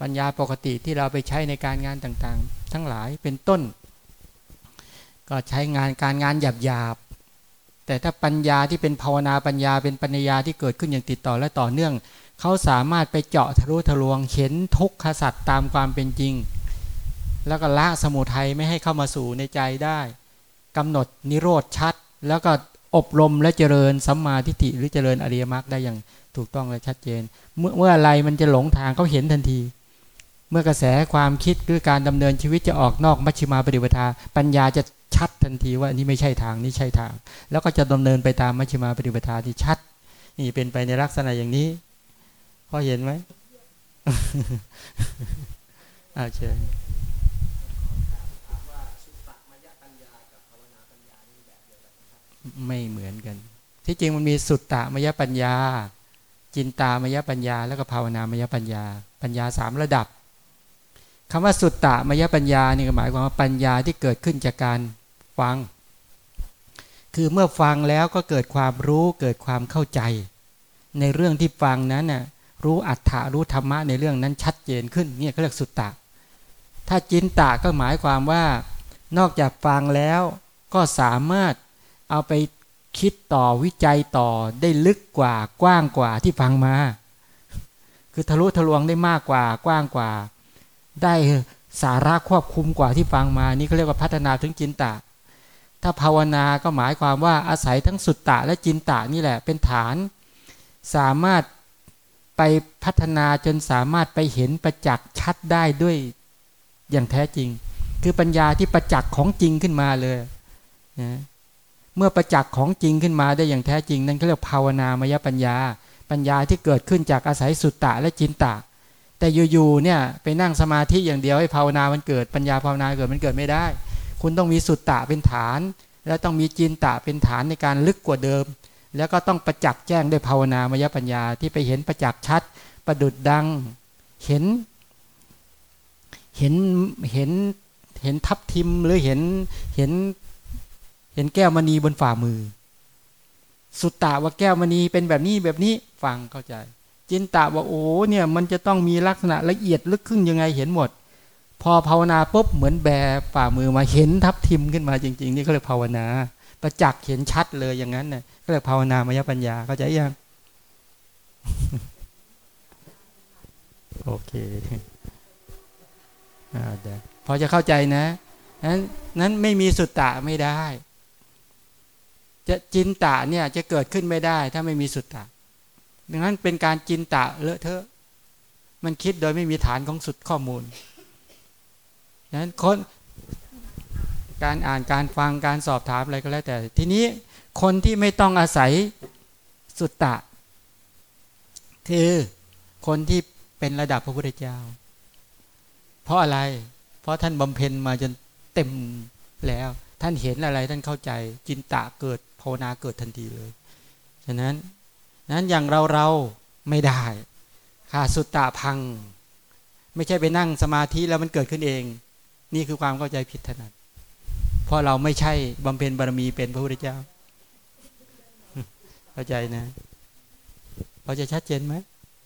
ปัญญาปกติที่เราไปใช้ในการงานต่างๆ ทั้งหลายเป็นต้น ก็ใช้งานการงานหยาบหยาบแต่ถ้าปัญญาที่เป็นภาวนาปัญญาเป็นปัญญาที่เกิดขึ้นอย่างติดต่อและต่อเนื่อง เขาสามารถไปเจาะทะลุทะลวงเห็นทุกขสัตว์ตามความเป็นจริง แล้วก็ละสมุทัยไม่ให้เข้ามาสู่ในใจได้กำหนดนิโรธชัด แล้วก็อบรมและเจริญสัมมาทิฏฐิหรือเจริญอริยมรรคได้อย่างถูกต้องและชัดเจน เมื่อเมื่ออะไรมันจะหลงทางเขาเห็นทันที เมื่อกระแสความคิดหรือการดำเนินชีวิตจะออกนอกมัชฌิมาปฏิปทาปัญญาจะ ชัดทันทีว่านี่ไม่ใช่ทางนี่ใช่ทาง แล้วก็จะดำเนินไปตามมัชฌิมาปฏิปทาที่ชัด นี่เป็นไปในลักษณะอย่างนี้พอเห็นไหมอาเชิญไม่เหมือนกัน ที่จริงมันมีสุตตะมยปัญญา จินตามยปัญญา แล้วก็ภาวนามยปัญญา ปัญญาสามระดับคำว่าสุตตะมยปัญญานี่ก็หมายความว่าปัญญาที่เกิดขึ้นจากการ ฟัง คือเมื่อฟังแล้วก็เกิดความรู้เกิดความเข้าใจ ในเรื่องที่ฟังนั้นน่ะรู้อัฏฐารู้ธรรมะในเรื่องนั้นชัดเจนขึ้นเนี่ยเขาเรียกสุตตะ ถ้าจินตะก็หมายความว่า นอกจากฟังแล้วก็สามารถเอาไปคิดต่อวิจัยต่อได้ลึกกว่ากว้างกว่าที่ฟังมา คือทะลุทะลวงได้มากกว่ากว้างกว่า ได้สาระควบคุมกว่าที่ฟังมา นี่เขาเรียกว่าพัฒนาถึงจินตะ ถ้าภาวนาก็หมายความว่าอาศัยทั้งสุตตะและจินตะนี่แหละเป็นฐาน สามารถไปพัฒนาจนสามารถไปเห็นประจักษ์ชัดได้ด้วยอย่างแท้จริง คือปัญญาที่ประจักษ์ของจริงขึ้นมาเลยนะเมื่อประจักษ์ของจริงขึ้นมาได้อย่างแท้จริง นั่นเขาเรียกภาวนามยปัญญา ปัญญาที่เกิดขึ้นจากอาศัยสุตตะและจินตะ แต่อยู่ๆเนี่ยไปนั่งสมาธิอย่างเดียวให้ภาวนามันเกิดปัญญาภาวนาเกิดมันเกิดไม่ได้ คุณต้องมีสุตตะเป็นฐาน และต้องมีจินตะเป็นฐานในการลึกกว่าเดิม แล้วก็ต้องประจักษ์แจ้งด้วยภาวนามยปัญญาที่ไปเห็นประจักษ์ชัด ประดุดดัง เห็น เห็น เห็น เห็นทับทิมหรือเห็น เห็น เห็นแก้วมณีบนฝ่ามือ สุตตะว่าแก้วมณีเป็นแบบนี้แบบนี้ฟังเข้าใจ จินตะว่าโอ้เนี่ยมันจะต้องมีลักษณะละเอียดลึกขึ้นยังไงเห็นหมด พอภาวนาปุ๊บเหมือนแบฝ่ามือมาเห็นทับทิมขึ้นมาจริง ๆ นี่เขาเรียกภาวนา ประจักษ์เห็นชัดเลยอย่างนั้นเนี่ยก็เรียกภาวนามยปัญญาเข้าใจยังโอเคอ่าเดี๋ยวพอจะเข้าใจนะนั้นนั้นไม่มีสุตตะไม่ได้ จะจินตะเนี่ยจะเกิดขึ้นไม่ได้ ถ้าไม่มีสุตตะดังนั้นเป็นการจินตะเลอะเทอะ มันคิดโดยไม่มีฐานของสุดข้อมูล นั้นคนการอ่านการฟังการสอบถามอะไรก็แล้วแต่ ทีนี้คนที่ไม่ต้องอาศัยสุตตะ คือคนที่เป็นระดับพระพุทธเจ้า เพราะอะไร เพราะท่านบำเพ็ญมาจนเต็มแล้ว ท่านเห็นอะไรท่านเข้าใจ จินตะเกิดภาวนาเกิดทันทีเลย ฉะนั้นนั้นอย่างเราเราไม่ได้ขาดสุตตะพัง ไม่ใช่ไปนั่งสมาธิแล้วมันเกิดขึ้นเอง นี่คือความเข้าใจผิดถนัดเพราะเราไม่ใช่บำเพ็ญบารมีเป็นพระพุทธเจ้า เข้าใจนะพอจะชัดเจนไหม